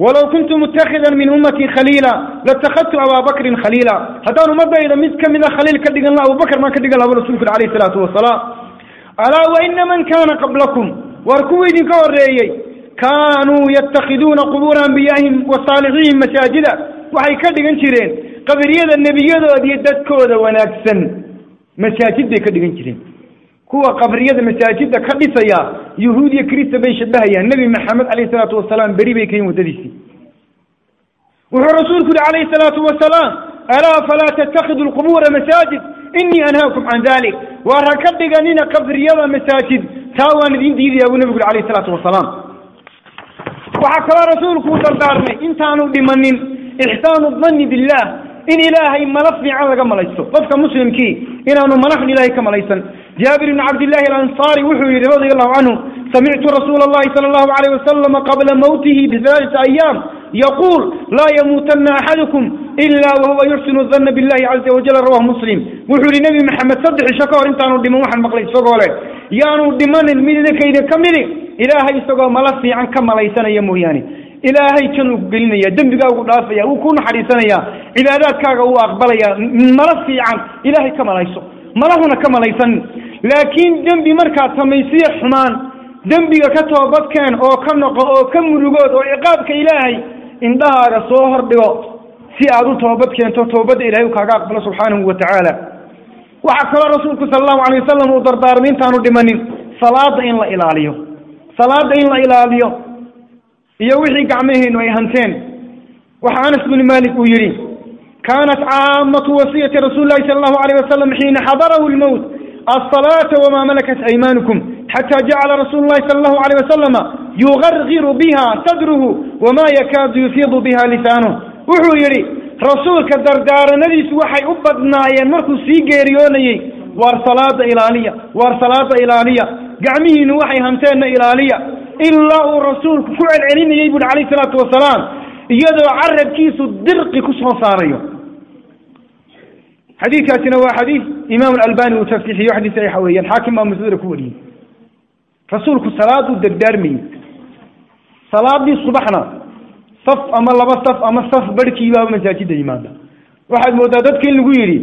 walow kuntu mutakhidan min ummatii khaliila latakhadtu abaa bakrin khaliila haddaan ummadayda mid ka mida khaliil ka dhigan laha abubakar maan ka dhigan laha rasulku yuri alayhi salaatu wasalaam alaa wa ina man kaana qablakum war kuwa idinka horeeyey kaanuu yatakhiduuna qubuura anbiyaa'ihim wa saalixihim masaajida waxay ka dhigan jireen qabriyada nebiyadooda iyo dadkooda wanaagsan masaajid bay ka dhigan jireen kuwa qabriyada masaajida ka dhisaya yuhuud iyo krista bay shabahayaan nebi maxamed calayhi salaatu wasalaam beri bay kayin waddadiisii. Wuxuu rasuulku yihi calayhi salaatu wasalaam alaa falaa tattakhidu lqubuura masaajid? Inii anhaakum can dalik waar ha ka dhiganina qabriyada masaajid taa waan idin diidaya buu nebigu yuri alayhi salaatu wasalaam waxaa kaloo rasuulku u dardaarmay intaanu dhimanin ixsaanu danni billah in ilaahay mala fiican laga malaysto. Qofka muslimkii inaanu malaxun ilahay ka malaysan jaabir ibn cabdillahi alansaari wuxuu yihi radia allahu canhu samictu rasuula allahi sala allahu alayh wasalama qabla mawtihi bihalaaثati ayaam yaquul laa yamuutana axadukum ila wahuwa yuxsinu danna billahi caza wajal rawahu muslim. Wuxuu yihi nebi maxamed saddex isho ka hor intaanu dhiman waxaan maqlay isagoo yaanu dhimanin mid idinkayda ka midi. Ilaahay isagoo mala fiican ka malaysanaya mooyaane. Ilaahay januu ku gelinaya dembigaagu dhaafaya wuu ku naxariisanaya cibaadaadkaaga uu aqbalaya mala fiican ilaahay ka malayso. Malahuna ka malaysanin laakiin dembi markaad samaysiyo xumaan dembiga ka toobadkeen oo ka noqo oo ka murugood oo ciqaabka ilaahay indhahaaga soo hordhigo si aad u toobad keento toobadda ilahay u kaaga aqbalo subxaanahu wa tacaala. Waxaa kaloo rasuulku sala allahu alay wasalam uu dardaarmay intaanu dhimanin salaada in la ilaaliyo. Salaada in la ilaaliyo. Iyo wixii gacmaheenu ay hanteen. Waxa anas bnu malik uu yidhi kaanat caamatu wasiyati rasuuli lahi sala allahu alayh wasalam xiina xadarahu lmowt alصalaata wama malakat aymaanukum xata jacala rasuulu lahi sala allahu alayh wasalama yugargiru biha sadruhu wama yakaadu yufiidu biha lisaanuh wuxuu yidhi rasuulka dardaaranadiisu waxay u badnaayeen markuu sii geeriyoonayey waar salaada ilaaliya waar salaada ilaaliya gacmihiinu waxay hanteenna ilaaliya ilaa uu rasuulku ku celcelinayey buuhi calayh salaatu wasalaam iyadoo carabkiisu dirqi ku soo saarayo xadiidkaasina waa xadiid imaam alalbani uu tafsiixiyo xadiis saxiixa weeyaan. Xaakim baa musnadra ku wariyey rasuulku salaaduu dardaarmayey salaadii subaxna saf ama laba saf ama saf barhkiibaaba masaajida yimaada. Waxaad moodaa dadka in lagu yidhi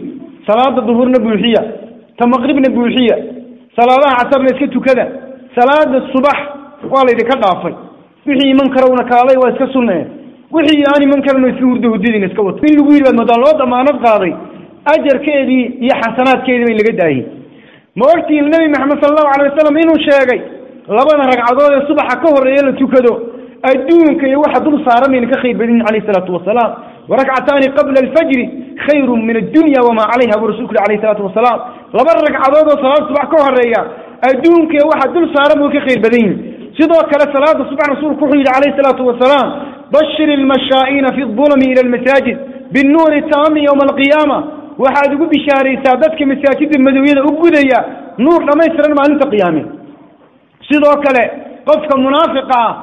salaada duhurna buuxiya ta maqribna buuxiya salaadaha casarna iska tukada salaada subax waa laydinka dhaafay. Wixii iman karowna kaalay waa iska sunne wixii aan iman karana iska hurdadiina iska wato. In lagu yidhi baad moodaa loo damaanad qaaday ajarkeedii iyo xasanaadkeedii bay laga daayey ma ogtiin nebi maxamed sala allahu alay wasalam inuu sheegay labada ragcadood ee subaxa ka horreeya la tukado adduunka iyo waxa dul saaran bayna ka khayr badin calayh salaatu wasalaam. Warakcataani qabla alfajri khayrun min addunya wamaa calayha buu rasulku yhi alayh salaatu wasalaam. Laba ragcadood oo salaada subax ka horreeya adduunka iyo waxa dul saaran buu ka khayr badan yihiin sidoo kale salaada subax rasuulku wuxuu yidhi calayh salaatu wasalaam bashir ilmashaa'iina fi dulami ila almasaajid binnuuri taami yowma alqiyaama waxaad ugu bishaaraysaa dadka masaajida madowyada u gudaya nuur dhammaystiran maalinta qiyaame. Sidoo kale qofka munaafiqa ah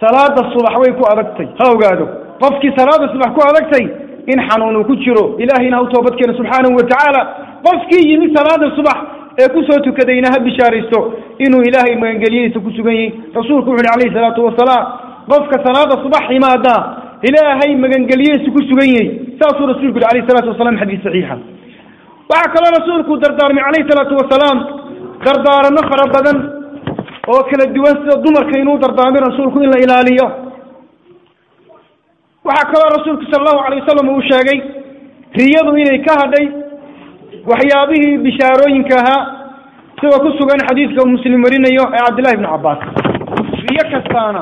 salaada subax way ku adagtay. Ha ogaado. Qofkii salaada subax ku adagtay in xanuun uu ku jiro. Ilaahayna ha u toobadkeena subxaanahu watacaala qofkii yimid salaada subax ee ku soo tukadayna ha bishaaraysto inuu ilaahay magangeliyadiisa ku sugan yahay. Rasuulku wuxu uhi calayhi salaatu wasalaam qofka salaada subax imaada ilaahay magangeliyadiisa ku sugan yahay. Saasuu rasuulku yihi alayh salaatu wasalaam xadiis saxiixa. Waxaa kaloo rasuulku dardaarmay calayhi salaatu wasalaam dardaarano fara badan oo kala duwan sida dumarka inuu dardaarmay rasuulku in la ilaaliyo. Waxaa kaloo rasuulku sala allahu alayh wasalam uu sheegay riyadu inay ka hadhay waxyaabihii bishaarooyinka ahaa sidoo ku sugan xadiidka uu muslim warinayo ee cabdillahi ibnu cabbaas. Riyo kastaana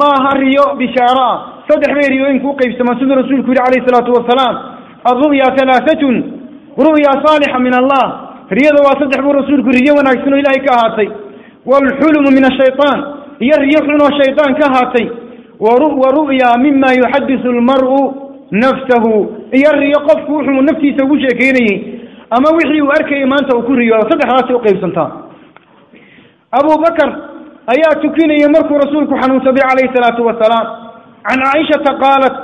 ma aha riyo bishaaro ah saddex bay riyooyinka u qaybsamaan siduu rasuulku yihi calayhi salaatu wasalaam alru'ya halaahatun ru'ya saalixa min allah. Riyada waa saddex buu rasuulku riyo wanaagsan oo ilaahay ka ahaatay waalxulumu min ashaytaan iyo riyo xun oo shaytaan ka ahaatay wa ru'ya mima yuxadisu almar'u nafsahu iyo riyo qofku wuxuu naftiisa ugu sheekeynayey ama wixii uu arkayay maanta uu ku riyoodo saddexdaasay uqaybsantaa abu bakar ayaa tukinaya markuu rasuulku xanuunsaday calayhi salaatu wasalaam can caaishata qaalat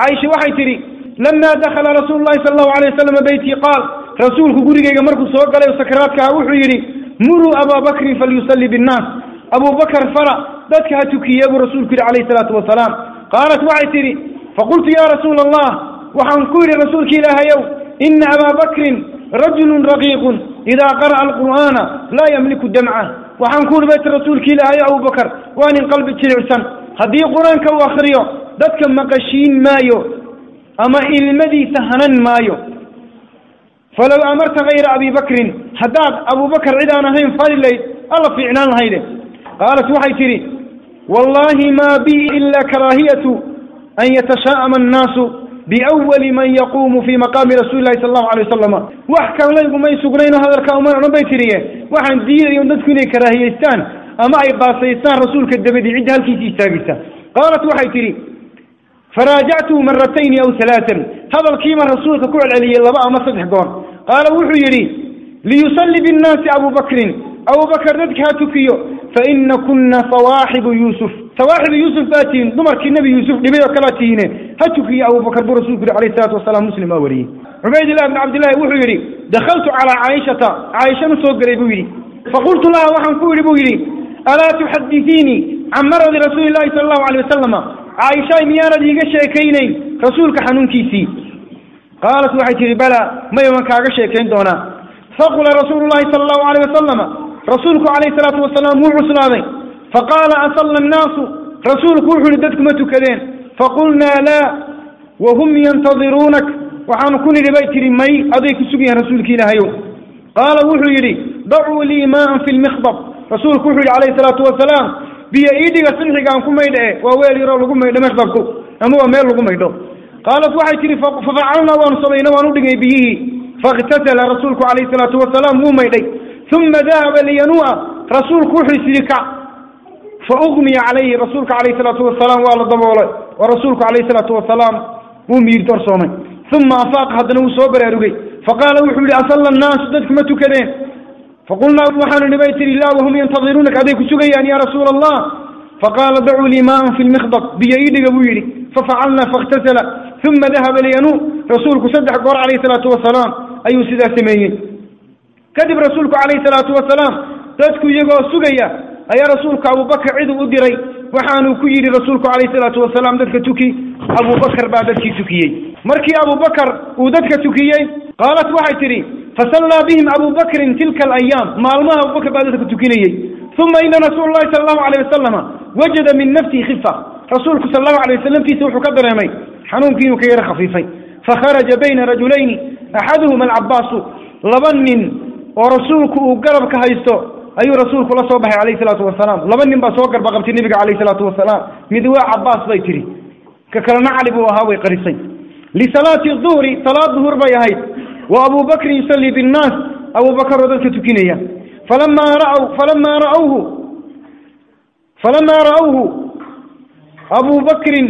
caaisha waxay tidhi lama dakala rasuulu llahi sala allahu alayh wasalam beyti qaal rasuulku gurigeyga markuu soo galay sakaraadkaha wuxuu yidhi muruu abaa bakrin falyusalli binnaas abu bakar fara dadka ha tukiye buu rasuulku yidhi calayhi salaatu wasalaam qaalat waxay tidhi faqultu ya rasuula allah waxaan ku yidhi rasuulka ilaahayow ina abaa bakrin rajulun raqiiqun idaa qara'a alqur'aana laa yamliku damca waxaan ku yidhi bayt rasuulka ilaahayo abubakar waa nin qalbi jilicsan haddii qur'aanka uu akriyo dadka maqashiin maayo ama ilmadiisa hanan maayo. Falow amarta kayra abi bakrin haddaad abubakar cid aan ahayn fali layd alla fiicnaan lahayde qaalat waxay tidhi wallahi ma bi ila karaahiyatu an yatashaa'ama annaasu biawali man yaquumu fii maqaami rasuuli lahi sala allahu alay wasalama wax kanlaygumay sugnayno hadalka uma odhan bay tidhiye waxaan diidaya dadku inay karaahiyeystaan ama ay baasaystaan rasuulka dabadii cidda halkiisa istaagaysa. Qaalat waxay tidhi faraajactuhu maratayni aw halaatan hadalkiiba rasuulka ku celceliyey laba ama saddex goor. Qaala wuxuu yidhi liyusalli binnaasi abu bakrin. Abubakar dadka ha tukiyo faina kuna sawaaxibu yuusuf. Sawaaxibu yuusuf baa tihiin dumarkii nebi yuusuf dhibay oo kalaa tihiine. Ha tukiyo abubakar buu rasulku yihi alayh salatu wasalaam muslim aa wariyey. Cubaydillah bn cabdillahi wuxuu yidhi dakhaltu calaa caaishata. Caaishan soo gelay buu yidhi. Faqultu laha waxaan ku yidhi buu yidhi alaa tuxadisiinii can maradi rasuuli llahi sala allahu alay wasalama caaishaay miyaanad iiga sheekaynayn rasuulka xanuunkiisii. Qaalat waxay tihi bala may kaaga sheekayn doonaa. Faqula rasuulu llahi sala allahu alayh wasalama rasuulku calayhi salaatu wasalaam wuu cuslaaday. Faqaala asalla annaasu rasuulku wuxuu yihi dadku ma tukadeen. Faqulnaa laa wahum yantadiruunak. Waxaanu ku nidhi bay tihi may aday ku sug yahin rasuulki ilaahayow. Qaala wuxuu yidhi dacuu lii maaan fi lmikdab rasuulku wuxuu yidhi calayhi salaatu wasalaam biyo ii dhiga sinxigaan ku maydha e waa weel yaroo lagu maydho mikdabku ama waa meel lagu maydho. Qaalat waxay tihi fafacalnaa waanu samayna waan u biyihii faاktasala rasuulku calayhi salaatu wasalaam wuu maydhay. Uma dahaba liyanuu'a rasuulku wuxuu is yidhi kac faugmiya calayhi rasuulka calayhi salaatu wasalaam waa la daboolay oo rasuulku calayhi salaatu wasalaam wuu miir dorsoomay uma afaaqa haddana wuu soo baraarugay. Faqaala wuxuu yihi asalla annaasu dadku ma tukadeen faqulnaa waxaanu nihi bay tihi laa wahum yantadiruunaka aday ku sugayaan ya rasuula allah faqaala dacuu lii maaan fi lmikdab biyo ii dhiga buu yidhi fafacalna faاktasala uma dahaba liyanuu rasuulku saddex goor calayhi salaatu wasalaam ayuu sidaa sameeyey kadib rasuulku calayhi salaatu wasalaam dadku iyagoo sugaya ayaa rasuulku abubakar cid u diray waxaanuu ku yidhi rasuulku calayhi salaatu wasalaam dadka tuki abubakar baa dadkii tukiyey markii abubakar uu dadka tukiyey qaalat waxay tidhi fasallaa bihim abubakrin tilka alayaam maalmaha abubakar baa dadka tukinayey uma ina rasuula llahi sala allahu alayh wasalama wajada min nafsihi khifa rasuulku sala allahu alay wasalam tiisa wuxuu ka dareemay xanuunkii inuu ka yaro khafiifay fakharaja bayna rajulayni axaduhuma alcabaasu laba nin oo rasuulku uu garabka haysto ayuu rasuulku la soo baxay calayhi salaatu wasalaam laba nin baa soo garba qabtay nebiga calayhi salaatu wasalaam mid waa cabaas bay tihi ka kalena cali buu ahaa way qarisay lisalaati duhri salaad duhur bay ahayd wa abu bakrin yusallii binnaas abu bakar oo dadka tukinaya falamaa ra'w falamaa ra'awhu falamaa ra'awhu abu bakrin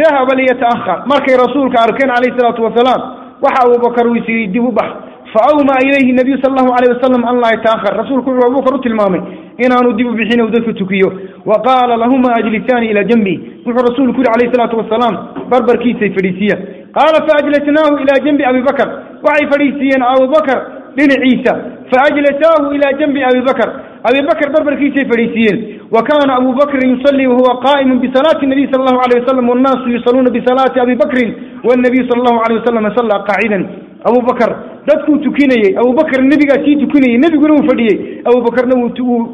dahaba liyata'ahar markay rasuulka arkeen calayhi salaatu wasalaam waxa abubakar uu is yidhi dib u bax faawmaa ilayhi nabiyu sala allahu alayh wasalam an laa yataahar rasuulku wuxuu abubakar u tilmaamay inaanu dib u bixin u dadka tukiyo wa qaala lahuma ajlisaani ilaa janbi wuxuu rasuulku yihi calayhi salaatu wasalaam barbarkiisay fadhiisiya qaala faajlasnaahu ilaa janbi abi bakr waxay fadhiisiiyeen abubakar dhinaciisa faajlasaahu ilaa janbi abi bakr abi bakr barbarkiisay fadhiisiiyeen wa kaana abu bakrin yusallii wahuwa qaa'imun bisalaati nabiy sala allahu alayh wasalam wannaasu yusaluuna bisalaati abi bakrin wannabiyu sala allahu alayh wasalam sallaa qaacidan abu bakr dadkuu tukinayey abubakr nebigaa sii tukinayey nebiguna uu fadhiyey abubakarna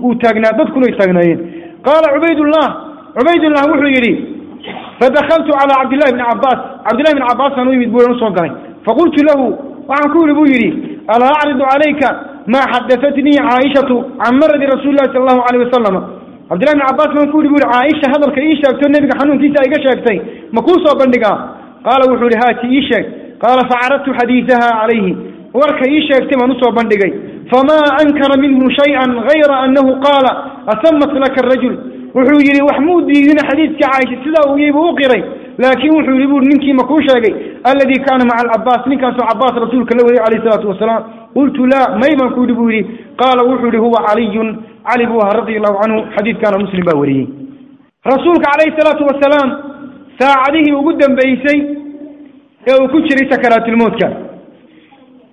wuu taagnaa dadkuna ay taagnaayeen qaala cubaydullah cubaydullah wuxuu yidhi fadakaltu calaa cabdillahi bni cabaas cabdillahi bni cabaasaan u yimid buuan u soo galay faqultu lahu waxaan ku yidhi buu yidhi alaa acridu calayka maa xadatatnii caaishatu can maradi rasuuli lahi sala allahu alayh wasalam cabdillahi bni cabaas baan ku yidhi bu caaisha hadalka ii sheegto nebiga xanuunkiisa iga sheegtay ma kuu soo bandhigaa qaala wuxuu yidhi haati ii sheeg qaala facaradtu xadiidaha calayhi warka ii sheegtay baan u soo bandhigay famaa ankara minhu shay-an gayra annahu qaala asamat laka arajul wuxuu yidhi wax muu diidin xadiidka caaisha sidaa uu yey buu u qiray. Laakiin wuxuu yidhi bui ninkii ma kuu sheegay alladii kaana maca alcabaas ninkaasoo cabaas rasuulka la wariyay calayh salaatu wasalaam. Qultu laa may baan ku yidhi buu yidhi. Qaala wuxuu yidhi huwa caliyun cali buu ahaa radia allahu canhu xadiidkaana muslim baa wariyey. Rasuulka calayhi salaatu wasalaam saacadihii ugu dambeysay ee uu ku jiray sakaraatulmowtka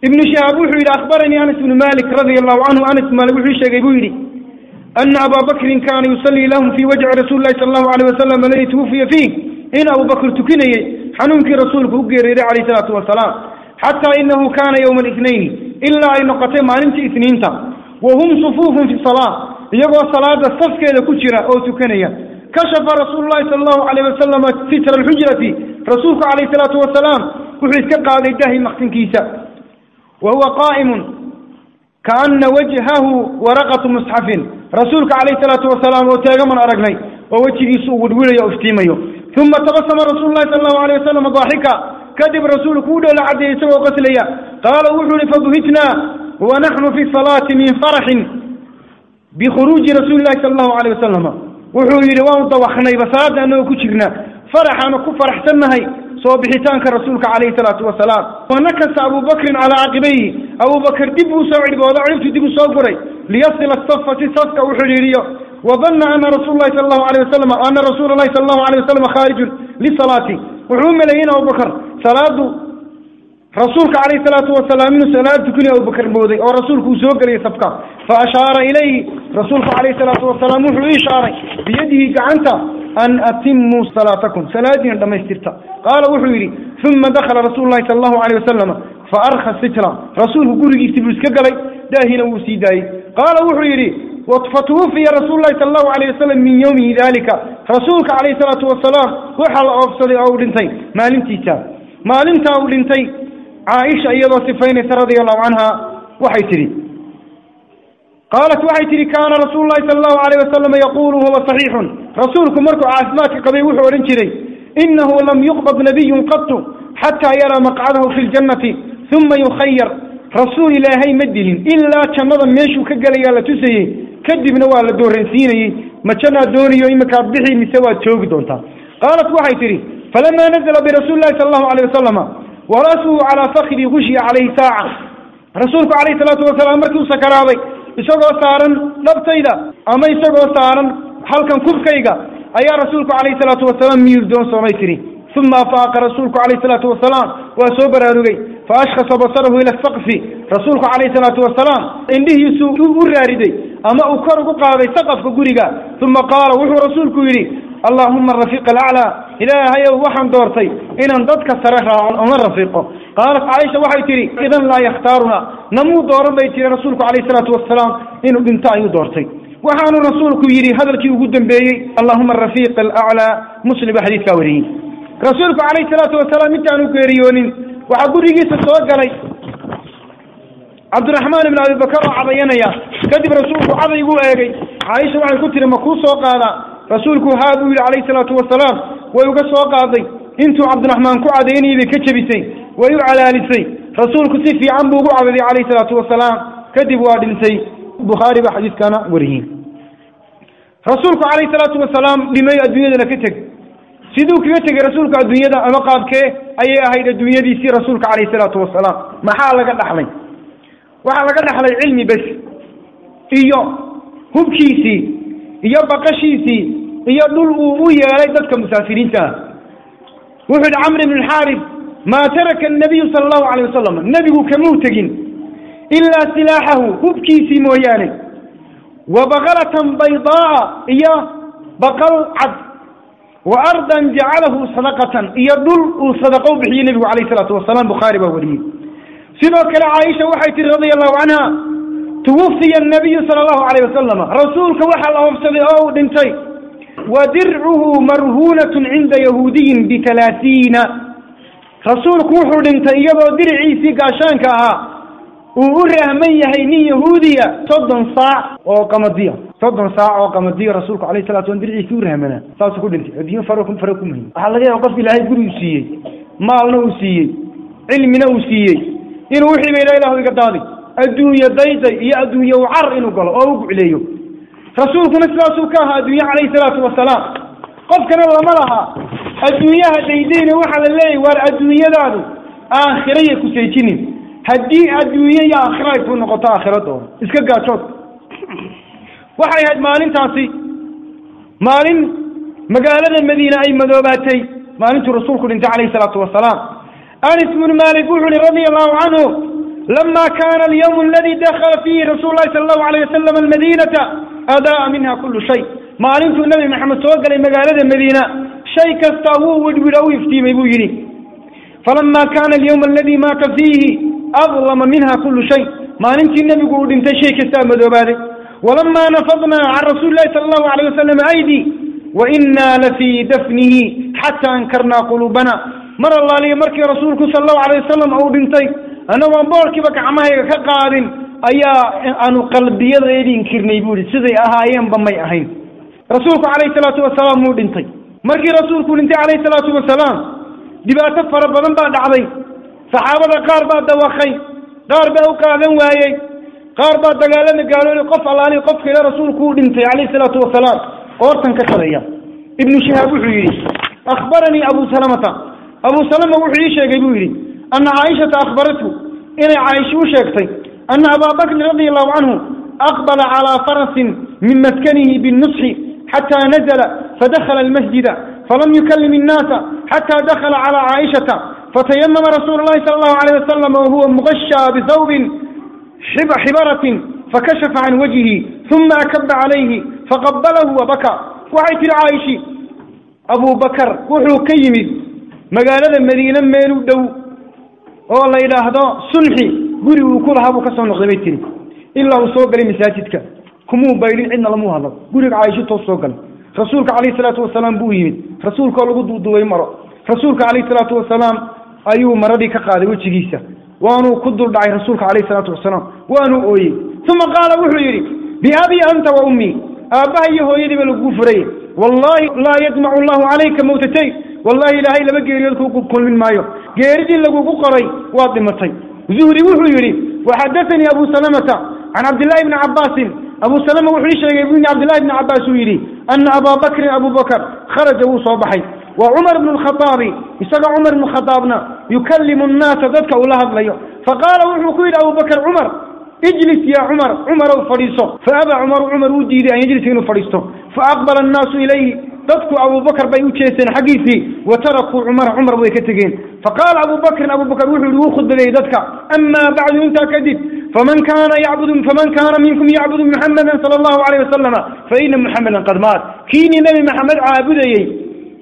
ibnu shihaab wuxuu yidhi akhbaranii anas bnu malik radia allahu canhu anas bn malik wuxuu sheegay buu yidhi ana abaa bakrin kaana yusallii lahum fii wajci rasuuli lahi sala allahu alayh wasalam aladii tuwufiya fiih in abubakr tukinayey xanuunkii rasuulku u geeriyooday calayh salaatu wasalaam xataa inahu kaana yowma alithnayn ilaa ay noqotay maalintii isniinta wa hum sufuufun fi salaa iyagoo salaada safkeeda ku jira oo tukanaya kashafa rasuulu llahi sala allahu alayh wasalam sitra alxujrati rasuulku calayh salaatu wasalaam wuxuu iska qaaday dahi maqsinkiisa wa huwa qaa'imun kaana wajhahu waraqatu musxafin rasuulka calayh salaatu wasalaam oo teegaman aragnay oo wejigiisu uu wirwirayo o iftiimayo uma tabasama rasuulu lahi sala allahu alayh wasalam daaxika kadib rasuulku u dhoola cadeeyey isagoo qaslaya qaala wuxuu ihi fabuhitnaa wa fi salaati min faraxin bikhuruuji rasuuli lahi sala allahu alayh wasalam wuxuu yidhi waanu dawaknayba salaada anagoo ku jirna faraxaanu ku faraxsannahay soo bixitaanka rasuulka calayhi salaatu wasalaam. Wanakasa abubakrin calaa caqibayhi. Abubakar dib uu soo cidhbooda ciribtuu dib u soo guray. Liyasila safa si safka u xidhiidhiyo wadanna ana rasuul lahi sala allahu alayh wasalam ana rasuula lahi sala allahu alayh wasalam khaarijun lisalaati wuxuu u in abubakar salaadu rasuulka calayhi salaatu wasalaam inuu salaad tukini abubakar mooday oo rasuulku uu soo geliyay safka. Fa ashaara ilayhi rasuulku calayhi salaatu wasalaam wuxuu ishaaray biyadihi gacanta an atimuu salaatakum. Salaadiina dhammaystirta. Qaala wuxuu yidhi uma dakhala rasuulu lahi sala allahu alayh wasalam fa arkha sitra rasuulku gurigiisii buu iska galay daahina wuu sii daayey qaala wuxuu yidhi fatwufiya rasuulu lahi sala allahu alayh wasalam min yowmihi dalika rasuulka calayhi salaatu wasalaam waxaa la oofsaday oo uu dhintay maalintiisa. Maalintaa uu dhintay caaisha iyadoo sifaynaysa radia allahu canha waxay tidhi qaalat waxay tidhi kaana rasuulu lahi sala allahu alayh wasalam yaquulu huwa saxiixun. Rasuulku markuu caafimaadka qabay wuxuu odhan jiray inahu lam yuqbad nabiyun qatu xataa yaraa maqcadahu fi ljannati uma yukhayar rasuul ilaahay ma dilin ilaa jannada meeshuu ka gelayaa la tusayey kadibna waa la dooransiinayey ma jannaad doonayo iminkaad bixi mise waad joogi doontaa? Qaalat waxay tidhi falamaa nazla birasuuli lahi sala allahu alayh wasalama warasuhu calaa fakri gushiya calayhi saaca rasuulku calayhi salaatu wasalaam markii u sakaraaday isagoo saaran dhabtayda ama isagoo saaran halkan kubkayga ayaa rasuulku calayhi salaatu wasalaam miyir doonsoomay tiri. Uma afaaqa rasuulku calayhi salaatu wasalaam waa soo baraarugay. Fa ashkhasa basarahu ila asaqfi rasuulku calayhi salaatu wasalaam indhihiisu u raariday ama uu kor ugu qaaday saqafka guriga. Uma qaala wuxuu rasuulku yidhi allaahuma rafiiq alaclaa ilaahayow waxaan doortay inaan dadka sare raaco ona rafiiqo. Qaalat caaisha waxay tidhi idan laa yakhtaaruna namuu dooran bay tiri rasuulku calayhi salaatu wasalaam inuu dhinto ayuu doortay. Waxaanu rasuulku yidhi hadalkii ugu dambeeyey allahuma rafiiq alaclaa muslim baa xadiidkaa wariyey. Rasuulku calayhi salaatu wasalaam intaanu geeriyoonin waxaa gurigiisa soo galay. Cabdiraxmaan ibn abi bakar oo cadayanaya kadib rasuulku cadaygu eegay. Caaisha waxay ku tiri ma kuu soo qaadaa rasuulku haa buu yidhi calayhi salaatu wasalaam way uga soo qaaday. Intuu cabdiraxmaan ku cadaynayay bay ka jebisay way u calaalisay. Rasuulku si fiican buu ugu cadaday calayhi salaatu wasalaam kadib waa dhintay bukhaari baa xadiiskana wariyey rasuulku calayhi salaatu wasalaam dhimay adduunyadana ka teg siduu kaga tegey rasuulku adduunyada ama qaabkee ayay ahayd adduunyadiisii rasuulka calayhi salaatu wasalaam. Maxaa laga dhaxlay? Waxaa laga dhaxlay cilmi bes iyo hubkiisii iyo baqashiisii iyo dhul uu u yeelay dadka musaafiriinta. Ah wuxuu yihi camr ibn xaarif maa taraka annabiyu sala allahu calayh wasalam nebigu kamuu tegin ilaa silaaxahu hubkiisii mooyaane. Wa baqalatan baydaaa iyo baqal cad. Wa ardan jacalahu sadaqatan iyo dhul uu sadaqo u bixiyey nebigu calayh salaatu wasalaam bukhaari baa wariyey. Sidoo kale caaisha waxay tihi radia allahu canha tuwafiya annabiyu sala allahu calayh wasalam rasuulka waxaa la hobsaday oo uu dhintay wa dircuhu marhuunatun cinda yahuudiyin bitalaasiina rasuulku wuxuu dhintay iyadoo diriciisii gaashaanka ahaa uu u rahman yahay nin yahuudiya soddon saac oo qamadiya soddon saac oo qamadiya rasuulku alayh salatu slam diriciisii u rahmanaa saasuu ku dhintay adduunyo faro fara ku muhiim waxaa laga yaaba qofka ilaahay guri uu siiyey maalna uu siiyey cilmina uu siiyey inuu wixii ba ilaha ilahu iga daadi adduunye dayday iyo adduunye u car inuu galo oo u gucleeyo. Rasuulkuna sidaasuu ka ahaa adduunye calayhi salaatu wasalaam. Qofkana lama laha adduunyaha daydayna waxaa la leeyahy waar adduunyadaadu aakhiraya ku seejinin. Haddii adduunye iyo aakhira ay ku noqoto aakhiradoona iska gaajood waxay ahayd maalintaasi. Maalin magaalada madiine ay madoobaatay maalintuu rasuulku dhintay calayhi salaatu wasalaam. Anis bnu malik wuxu uhi radia allahu canhu lama kana alyawm aladi dakala fiihi rasuul lahi sala allahu alayh wasalam almadinata adaa minha kulu shay maalintuu nebi maxamed soo galay magaalada madiina shay kasta wuu widhwidha u iftiimay buu yidhi falama kana alyawm aladi maata fiihi adlama minha kulu shay maalintii nebigu uu dhintay shay kastaa madoobaaday walama nafadna can rasuuli lahi sala allahu alayh wasalam aydi wa ina lafii dafnihi xata ankarna quluubana mar allaaliyo markii rasuulku sala allahu alayh wasalam uu dhintay annagoon boorkiiba gacmahayga ka qaadin ayaa aanu qalbiyadeedi inkirnay buu yihi siday ahaayeenba may ahayn. Rasuulku calayhi salaatu wasalaam wuu dhintay. Markii rasuulku dhintay calayhi salaatu wasalaam dhibaato fara badan baa dhacday. Saxaabada qaar baa dawakay qaar baa u qaadan waayey qaar baa dagaalada gaaloolay qof allaali qofka ila rasuulku u dhintay calayhi salaatu wasalaam qoortan ka saraya ibnu shihaab wuxuu yidhi akhbaranii abu salamata. Abu salama wuxuu ii sheegay buu yidhi ana caaishata akhbaratu inay caaisha u sheegtay ana abaa bakrin radia allahu canhu aqbala calaa farasin min maskanihi binnusxi xataa nazla fadakhala almasjida falam yukalim innaasa xataa dakhala calaa caaishata fatayamama rasuulu llahi sala allahu alayh wasalam wahuwa mugashaa bithawbin xibaratin fakashafa can wajhihi uma akaba calayhi faqabalahu wabaka waxay tihi caa'ishi abu bakar wuxuu ka yimid magaalada madiine meel u dhow oo la yidhaahdo sulxi guri uu ku lahaa buu ka soo noqday bay tiri. Ilaa uu soo galay masaajidka. Kumuu baydhin cidna lamuu hadlo. Guriga caaisho toos soo galay. Rasuulka calayhi salaatu wasalaam buu yimid. Rasuulkaoo lagu duuduubay maro. Rasuulka calayhi salaatu wasalaam ayuu maradii ka qaaday wejigiisa. Waanuu ku dul dhacay rasuulka calayhi salaatu wasalaam. Waanuu ooyey. Uma qaala wuxuu yidhi biabii anta wa ummii aabbaha iyo hooyadiiba laguu furay wallahi laa yajmacu allahu calayka mawtatay wallahi ilaahay laba geeriyood ku kulmin maayo. Geeridii lagugu qoray waad dhimatay. Zuhri wuxuu yidhi waxadaanii abu salamata can cabdillahi bni cabaasin abu salama wuxuu ii sheegay ibni cabdillahi bni cabaas uu yidhi ana abaa bakrin abu bakr kharaja wuu soo baxay. Wa cumar bnu lkhaaabi isaga cumar bnu khadaabna yukallimu annaasa dadka uu la hadlayo faqaala wuxuu ku yidhi abu bakr cumar ijlis ya cumar cumarow fadhiiso. Faabaa cumaru cumar uu diiday an yajlisa inuu fadhiisto. Faaqbala annaasu ilayhi. Dadku abubakr bay u jeesteen xaggiisii wa tarakuu cumara cumar way ka tegeen. Faqaala abu bakrin abu bakr wuxuu yihi wuu khudbadeeyey dadka. Amaa bacdu intaa kadib faman kaana yacbudu faman kaana minkum yacbudu muxamadan sala allahu alayh wasalama faina muxamadan qad maat. Kiinii nebi maxamed caabudayey.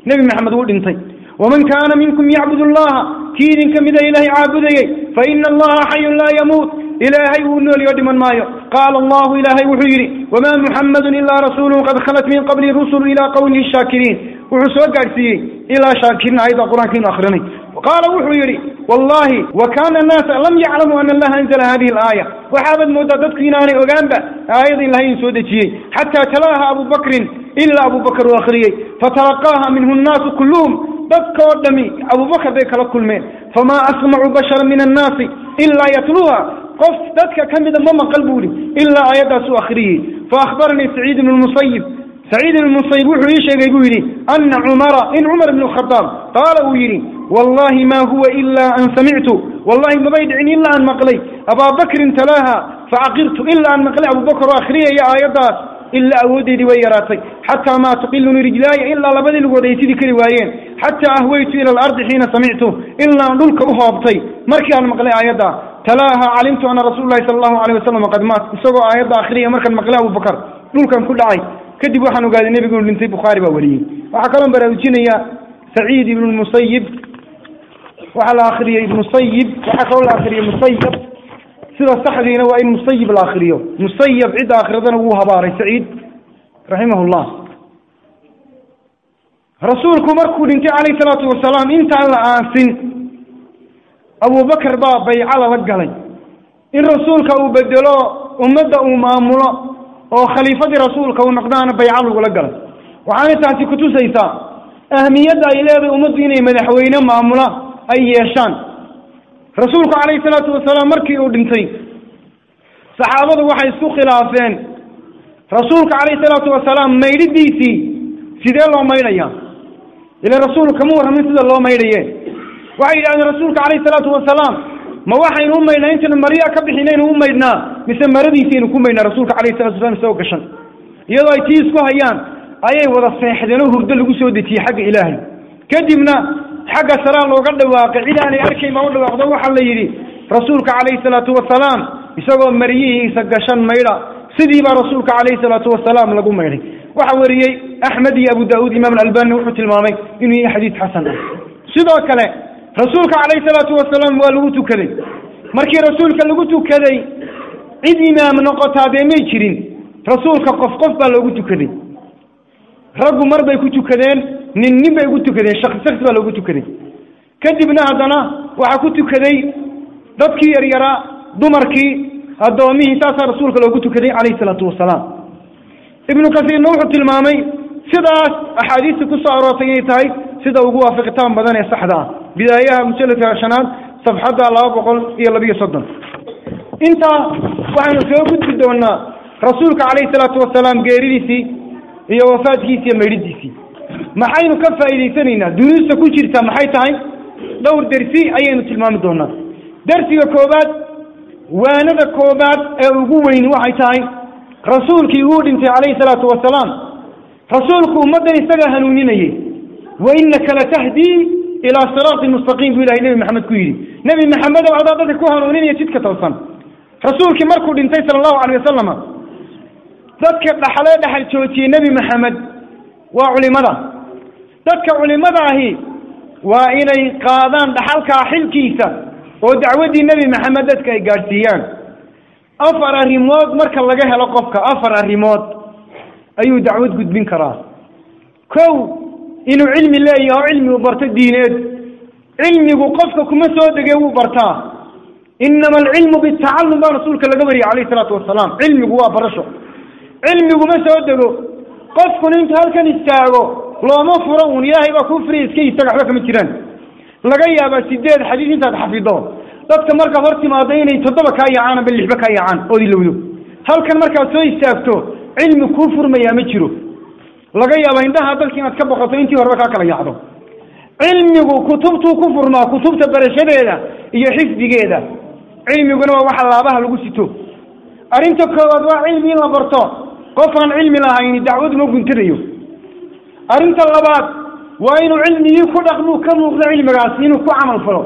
Nebi maxamed wuu dhintay waman kaana minkum yacbud allaha kii idin ka mida ilaahay caabudayey faina allaha xayun laa yamuut ilaahay wuu noolyo dhiman maayo qaala allahu ilaahay wuxuu yidhi wamaa muxamadun ilaa rasuulun qad khalat min qabli rusulu ilaa qowlihi shaakiriin wuxuu soo gaadhsiiyey ilaa shaakiriin ayadda qur'aanka inu akrinay qaala wuxuu yidhi wallahi wa kaana annaasa lam yaclamuu ana allaha anzala hadihi alaaya waxaabaad moodaa dadku inaanay ogaanba aayada ilahay in soo dejiyey xataa talaaha abu bakrin ilaa abu bakr uu akhriyey fatalaqaaha minhu nnaasu kulluhum dadkoo dhami abubakar bay kala kulmeen. Famaa asmacu bashara min annaasi ilaa yatluha qof dadka ka mida ma maqal buu ihi ilaa aayaddaas u akhriyey faahbaranii saciid ibnu lmusayib saciid ibnu musayib wuxuu ii sheegay buu yidhi ana cumara in cumar ibnu khadaab qaala uu yidhi wallahi ma huwa ilaa an samictu. Wallahi mabay dhicin ilaa aan maqlay. Abaa bakrin talaaha facaqirtu ilaa aan maqlay. Abubakar oo akhriyaya aayaddaas ilaa awooddeydii way yaraatay. Xataa maa tuqiluni rijlaaya ilaa labadii lugood ay sidii kari waayeen. Xataa ahwaytu ila alardi xiina samictu ilaa aan dhulka u hoobtay. Markii aan maqlay aayadda talaaha calimtu ana rasuul lahi sala allahu alayh wasalam qad maat. Isagoo aayadda akhriya markaan maqlay abubakar dhulkan ku dhacay. Kadib waxaan ogaaday nebigu dhintay bukhaari baa wariyey. Waxaa kaloo baraarujinaya saciid ibnu lmusayib waxaa la akriyey musayib waxaa kaloo la akriyey musayab sida saxdiina waa in musayib la akriyo musayab cidda akridana wuu habaaray saciid raximah llah rasuulku markuu dhintay calayh salaatu wasalaam intaan la aasin abubakar baa bayco lala galay. In rasuulka uu bedelo ummadda uu maamulo oo khaliifadii rasuulka uu noqdaana bayco lagula galay. Waxaanay taasi kutusaysaa ahmiyadda ay leedahay ummaddu inay madaxweyne maamula ay yeeshaan rasuulku calayhi salaatu wasalaam markii uu dhintay saxaabadu waxay isku khilaafeen. Rasuulka calayhi salaatu wasalaam maydhidiisii sidee loo maydhaya ila rasuulku kama warramin sida loo maydhaye waxay yidhahdeen rasuulka calayhi salaatu wasalaam ma waxaynu u maydhnaa intaynu maryaa ka bixinaynu u maydhnaa mise maradiisaynu ku maydhnaa rasuulka calayhi salatu wasalaam isagoo gashan? Iyadoo ay tii isku hayaan ayay wada seexdeen oo hurdo lagu soo dejiyey xagga ilaahay. Kadibna xagga saraa looga dhawaaqay cid aanay arkayn baa u dhawaaqdo waxaa la yidhi rasuulka calayhi salaatu wasalaam isagoo maryihiisa gashan maydha sidii baa rasuulka calayhi salaatu wasalaam lagu maydhay waxa wariyey axmed iyo abu daauud imaam albani wuxuu tilmaamay inuu yahay xadiis xasan. Ah sidoo kale rasuulka calayhi salaatu wasalaam waa lagu tukaday. Markii rasuulka lagu tukaday cid imaam noqotaa dee may jirin rasuulka qof qof baa loogu tukaday. Raggu mar bay ku tukadeen nin nin bay ugu tukadeen shaki shaksi baa loogu tukaday kadibna haddana waxaa ku tukaday dadkii yaryaraa dumarkii addoomihii saasaa rasuulka loogu tukaday calayhi salaatu wasalaam. Ibnu kasiirna wuxuu tilmaamay sidaas axaadiista ku soo aroortay inay tahay sida ugu waafiqitaan badan ee saxda ah. Bidaayaha mujalladka shanaad safxadda laba boqol iyo labiyo soddon. Intaa waxaynu soo gudbi doonaa rasuulka calayhi salaatu wasalaam geeridiisii iyo wafaadkiisi iyo maydhidiisii maxaynu ka faa'iidaysanaynaa? Duruusta ku jirta maxay tahay? Dhowr dersi ayaynu tilmaami doonaa. Dersiga koobaad waanada koobaad ee ugu weyn waxay tahay rasuulkii uu dhintay calayhi salaatu wasalaam rasuulku ummaddan isaga hanuuninayey wa innaka latahdii ilaa siraatin mustaqiim buu ilahay nebi maxamed ku yidhi. Nebi maxamedow adaa dadka ku hanuuninaya jidka toosan rasuulkii markuu dhintay sala allahu calayh wasalama dadka dhaxlee dhaxal joojiyey nebi maxamed waa culimada. Dadka culimada ahi waa inay qaadaan dhaxalkaa xilkiisa oo dacwaddii nebi maxamed dadka ay gaadhsiiyaan. Afar arrimood marka laga helo qofka afar arrimood ayuu dacwad gudbin karaa. Kow inuu cilmi leeyahay oo cilmigu barto diineed cilmigu qofka kuma soo degee wuu bartaa. Inama alcilmu bitacallum baa rasuulka laga wariyay calayhi salaatu wasalaam cilmigu waa barasho. Cilmiguma soo dego qofkuna intu halkan istaago looma furo uun ilaahay baa kuu furiya iska istaaga waxba kama jiraan. Laga yaabaa sideed xadiis intaad xafido. Dadka markaad hor timaado inay toddoba kaa yaacaan aba lixba kaa yaacaan ood ilowdo halkan markaad soo istaagto cilmi kuu furmayaa ma jiro. Laga yaaba indhaha dadka inaad ka boqoto intii horeba kaa kala yaacdo. Cilmigu kutubtuu ku furmaa kutubta barashadeeda iyo xifdigeeda. Cilmiguna waa waxa laabaha lagu sito. Arrinta koowaad waa cilmi in la barto qof aan cilmi lahayni dacwad uma guntanayo arrinta labaad waa inuu cilmigii ku dhaqmuu ka muuqdo cilmigaasi inuu ku camal falo.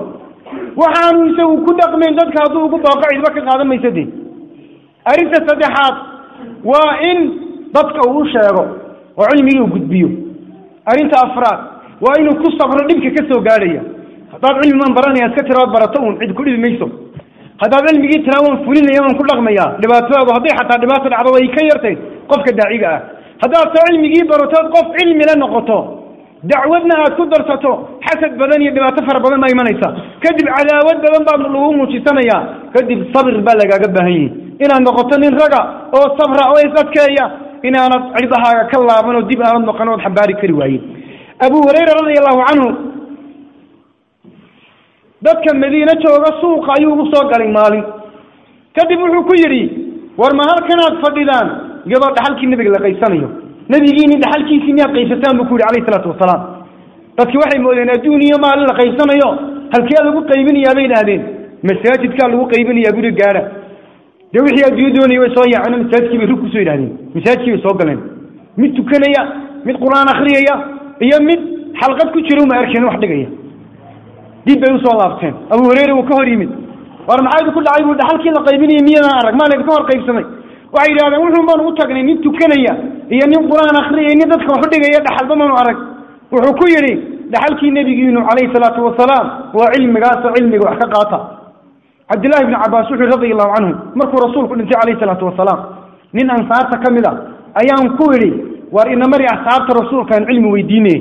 Waxaanu isagu ku dhaqmayn dadka hadduu ugu booqo cidba ka qaadan maysa de arrinta saddexaad waa in dadka uu sheego oo cilmigii uu gudbiyo. Arrinta afraad waa inuu ku sabro dhibka ka soo gaadhaya. Haddaad cilmiman baranaya iska tiraad barato uun cid ku dhibi mayso haddaad cilmigii tiraa waan fulinaya waan ku dhaqmayaa dhibaatadaadu hadday xataa dhibaato dhacdo way ka yartay qofka daaciga ah. Haddaad soo cilmigii baratood qof cilmi la noqoto. Dacwadna aad ku darsato. Xasad badan iyo dhibaato fara badan baa imanaysa. Kadib cadaawad badan baa lagu muujisanayaa kadib sabir baa lagaaga baahan yahi inaad noqoto nin raga oo sabra oo is-adkeeya inaanad cirdahaaga ka laaban oo dib aanad noqon ood xambaari kari waaye abu hurayra radia allahu canhu dadka madiine jooga suuqa ayuu ugu soo galay maalin kadib wuxuu ku yidhi war ma halkanaad fadhidaan? Iyadoo dhaxalkii nebiga la qaysanayo nebigiini dhaxalkiisii miyaad qaysataan buu ku yidhi alayhi salaatu wasalaam. Dadki waxay moodeen adduun iyo maalin la qaysanayo halkee lagu qaybinayaa bay idhaahdeen. Masaajidkaa lagu qaybinayaa guri gaadha. Dee wixii adduunyo doonaya way soo yaaceen masaajidkii bay rug ku soo yidhahdeen masaajidkii bay soo galeen. Mid tukanaya mid qur'aan akriyaya iyo mid xalqad ku jira uma arkeen wax dhigaya dib bay u soo laabteen. Abu hureyre wuu ka hor yimid. War maxaa idinku dhacay buu dhaxalkii la qaybinaya miyadaan arag? Maa laydinka hor qaybsamay. Waxay yidhahdeen wuxuun baanu u tagnay nin tukanaya iyo nin qur'aan akriyaya nin dadka wax u dhigaya dhaxalba maanu arag. Wuxuu ku yidhi dhaxalkii nebigiinu calayhi salaatu wasalaam waa cilmigaasoo cilmiga wax ka qaata. Cabdillahi bni cabaas wuxuu radia allahu canhu markuu rasuulku dhintay calayhi salaatu wasalaam nin ansaarta ka mid a ayaan ku idhi war inamari asxaabta rasuulkaan cilmi weydiinaya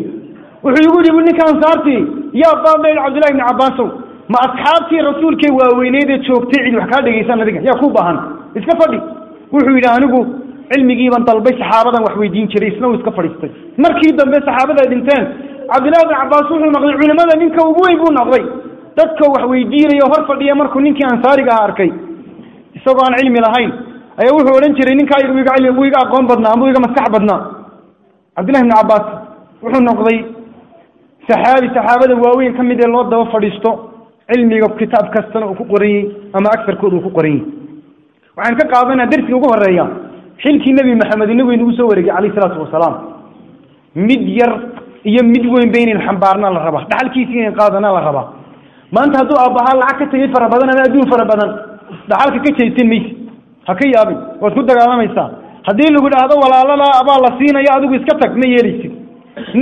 wuxuu igu yidhi ninka ansaartii yaa baadayl cabdillahi bni cabaasow ma asxaabtii rasuulkay waaweyneydee joogtay cid wax kaa dhegaysan adiga? Yaa ku baahan. Iska fadhi. Wuxuu yidhi anigu cilmigiiban dalbay saxaabadan wax weydiin jiray isna uu iska fadhiistay. Markii dambe saxaabada ay dhinteen cabdillahi bni cabaas wuxuu noqday culimada ninka ugu weyn buu noqday. Dadka wax weydiinaya hor fadhiya markuu ninkii ansaariga ah arkay. Isagoo aan cilmi lahayn ayaa wuxuu odhan jiray ninkaa igu iga cilmi iga aqoon badnaa ama iga maskax badnaa. Cabdillahi bni cabaas wuxuu noqday saxaabi saxaabada waaweyn ka mid ee loo daba fadhiisto cilmiga kitaab kastana uu ku qoranyey ama agarkooda uu ku qoranyey waxaan ka qaadanaa darsiga ugu horreeya xilkii nebi maxamed inagu inagu soo wareegay calayh isalaatu wasalaam. Mid yar iyo mid weyn ba inayn xambaarnaa la rabaa dhaxalkiisi inayn qaadanaa la rabaa. Maanta hadduu aabbahaa lacag ka tegay fara badan ama adduun fara badan dhaxalka ka jeedsan maysi ha ka yaabin waad ku dagaalamaysaa haddii lagu idhaahdo walaalada abaa la siinaya adigu iska tag ma yeelaysid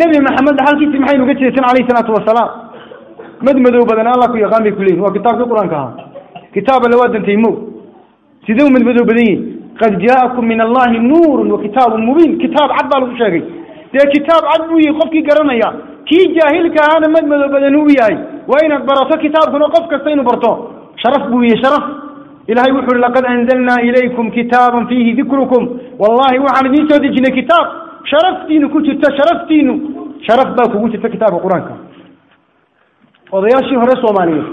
nebi maxamed dhaxalkiisi maxaynu ga jeedsan calayhi salaatu wasalaam mad madow badan allah ku yaqaan bay ku leeyihiin waa kitaabkii qur'aanka ahaa. Kitaaba la waa dantay mo sidee u mad madow badan yihiin qad jaakum min allahi nuurun wa kitaabun mubiin. Kitaab cad baa lagu sheegay. Dee kitaab cad buu yihi qofkii garanaya kii jaahilka ahaana mad madow badan uu yahay. Waa inaad barato kitaabkuna qof kasta inuu barto. Sharaf buu yihi sharaf. Ilahay wuxu uhi laqad anzalnaa ilaykum kitaaban fiihi dikrukum. Wallahi waxaan idiin soo dejinay kitaab sharaftiinu ku jirto sharaftiinu. Sharaf baa kugu jirta kitaabka qur'aanka. Odayaashii hore soomaaliyeed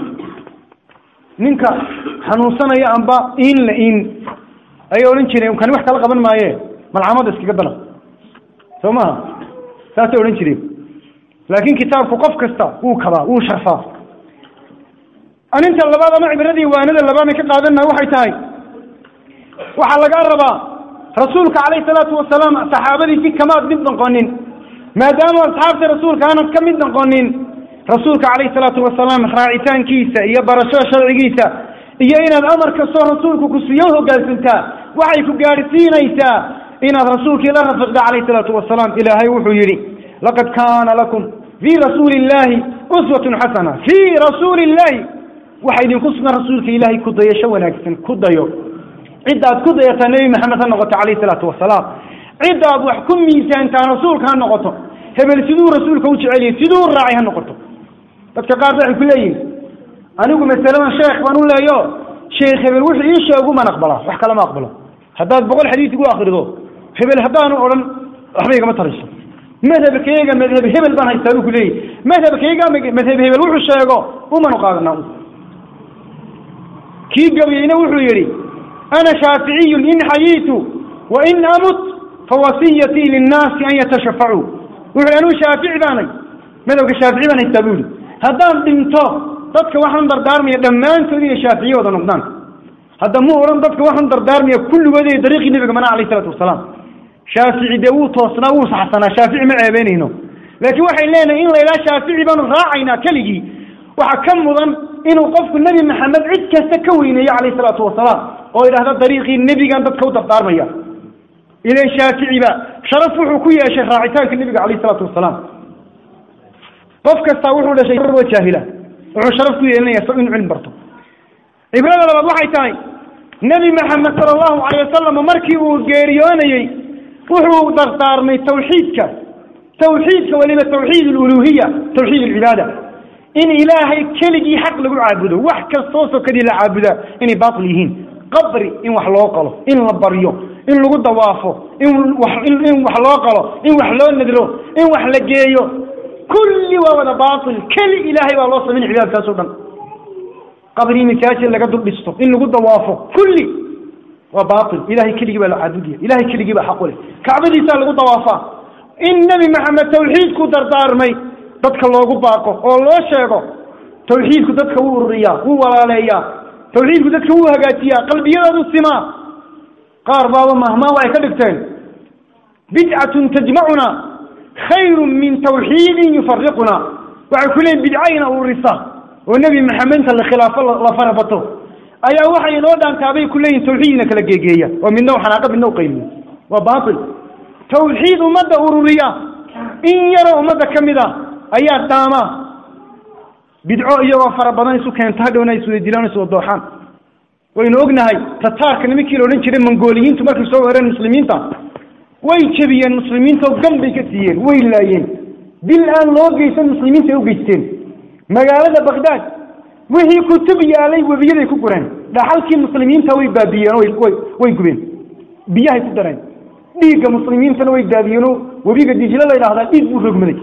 ninka xanuunsanaya amba iin la iin ayay odhan jireen kani wax kala qaban maaye? Malcamada iskaga dala. Soo maha saasay odhan jireen. Laakin kitaabku qof kasta wuu kabaa wuu sharfaa. Aninta labaad ama cibradii waanada labaadna ka qaadana waxay tahay waxaa lagaa rabaa rasuulka calayhi salaatu wasalaam saxaabadiisi kamaad mid noqonin maadaama asxaabta rasuulka aanad ka mid noqonin rasuulka calayhi salaatu wasalaam raacitaankiisa iyo barashada sharcigiisa iyo inaad amar kastoo rasuulku ku siiyo hogaansantaa waxay ku gaadhsiinaysaa inaad rasuulkii la rafiqda calayhi salaatu wasalaam ilaahay wuxuu yidhi laqad kaana lakum fii rasuuli illahi uswatun xasana. Fii rasuuli illahi waxa idinku sugan rasuulka ilaahay ku dayasho wanaagsan ku dayo ciddaad ku dayataa nebi maxamed ha noqoto calayhi salaatu wasalaam ciddaad wax ku miisaantaa rasuulka ha noqoto hebel siduu rasuulka u jeceliyay siduu raacay ha noqoto. Dadka qaar waxay ku leeyihiin anigu masaladan sheekh baan u leeyo sheekh hebel wuxuu ii sheegu maan aqbalaa wax kale ma aqbalo. Haddaad boqol xadiis igu akrido hebel haddaanu odhan waxba igama tarayso. Madhabkayga madhab hebel baan haystaa buu ku leeyahy madhabkayga madhab hebel wuxuu sheego umanu qaadanaa kii gabyeyna wuxuu yidhi shaaficiyun in xayiitu wa in amut fawasiyatii linnaasi an yatashafacuu wuxuu anuu shaafici baanay madhabka shaafici baan haystaa buu yihi haddaan dhinto dadka waxaan dardaarmaya dhammaantood inay shaaficiye wada noqdaan hadda mu odhan dadka waxaan dardaarmaya kulligood inay dariiqii nebiga mana alayh isalaatu wasalaam shaafici dee wuu toosnaa wuu saxsanaa shaafici ma ceebeynayno laakiin waxay leenahay in la yidhaha shaafici baanu raacaynaa keligii waxaa ka mudan inuu qofku nebi maxamed cid kasta ka weyneeyo calayh isalaatu wasalaam oo yidhahda dariiqii nebigan dadka u dardaarmaya ilan shaaficiba sharaf wuxuu ku yeeshay raacitaanka nebiga calayh isalaatu wasalaam. Qof kastaa wuxuu dhashay wa jaahila. Wuxuu sharaf ku yeelanaya so inuu cilmi barto. Cibrada labaad waxay tahay nebi maxamed sala allahu calayh wasalam markii uu geeriyoonayey wuxuu dardaarmay tawxiidka. Tawxiidka weliba tawxiid aluluhiya tawxiid alcibaada in ilaahay keligii xaq lagu caabudo wax kastoo sokadii la caabudaa inay baatil yihiin qabri in wax loo qalo in la baryo in lagu dawaafo in in wax loo qalo in wax loo nadro in wax la geeyo. Kulli waa wada baatil. Keli ilaahay baa loo samayn cibaadkaas o dhan. Qabri masaajid laga dul dhisto in lagu dawaafo. Kulli waa baatil. Ilahay keligii baa la caabudaya ilahay keligii baa xaqu leh. Kacbadiisaa lagu dawaafaa. In nebi maxamed tawxiidku dardaarmay dadka loogu baaqo oo loo sheego tawxiidku dadka wuu ururiyaa wuu walaaleeyaa tawxiidku dadka wuu hagaajiyaa qalbiyadoodu simaa. Qaar baaba mahmaa waxay ka dhigteen bidcatun tajmacuna khayru min tawxiidin yufariquna waxay ku leeyiin bidcayna ururisa oo nebi maxamed inta la khilaafo la farabato. Ayaa waxay inoo dhaantaabay ku leeyihiin tawxiidina kala geegeeya oo midna xanaaqa midna u qayliya waa baatil. Tawxiid ummadda ururiya in yaroo ummadda ka mid a ayaa daama bidco iyagoo fara badan isu keenta hadhowna iswada dilaan iswada dooxaan. Waynu ognahay tataarka nimankii la odhan jiray mongooliyiintu markay soo weereen muslimiinta way jebiyeen muslimiintao gan bay ka siiyeen way laayeen. Dil aan loo geysan muslimiinta ay u geysteen. Magaalada baghdad wixii kutub yaalay webiyaday ku gureen. Dhaxalkii muslimiinta way baabiyeen way gubeen. Biyahay ku dareen. Dhiigga muslimiintana way daadiyeenoo webiga dijlo la yidhahdaa dhiig buu rogmaday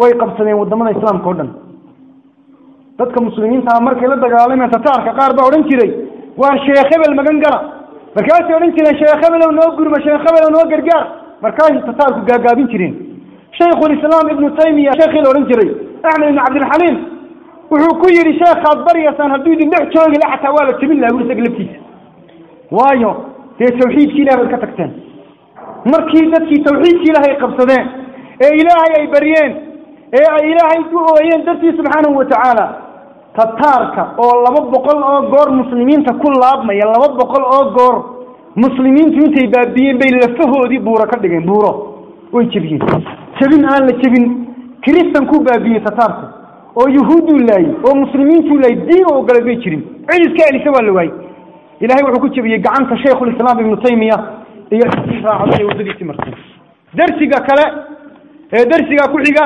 way qabsadeen waddamada islaamka o dhan. Dadka muslimiintaa markay la dagaalameen tataarka qaar baa odhan jiray waa sheekh hebel magan gala markaasay odhan jireen sheekh hebelow noo gurma sheekh hebelow noo gargaar. Markaasay tataarku gaagaabin jireen. Shaykhulislaam ibnu taymiya sheekhii la odhan jiray axmed ibnu cabdilxaliim wuxuu ku yidhi sheekhaad baryaysaan hadduu idin dhex joogi la xataa waa la jebin laha buri isaga laftiisa. Waayo dee tawxiidkii ilahay baad ka tagteen. Markii dadkii tawxiidkii ilaahay qabsadeen ee ilaahay ay baryeen ee ay ilaahay ku ooyeen dartii subxaanahu watacaala tataarka oo laba boqol oo goor muslimiinta ku laabmaya laba boqol oo goor muslimiintu intay baabiyeen bay lafahoodii buuro ka dhigeen buuro. Way jebiyeen. Jebin aan la jebin. Kristan ku baabiyey tataarku oo yuhuudduu laayey oo muslimiintuu laayey diin oo ogolay bay jirin. Cid iska elisa waa la waayey. Ilahay wuxuu ku jebiyey gacanta shaykhulislaam ibnu taymiya iyo raacday waddadiisii martay darsiga kale ee darsiga ku xiga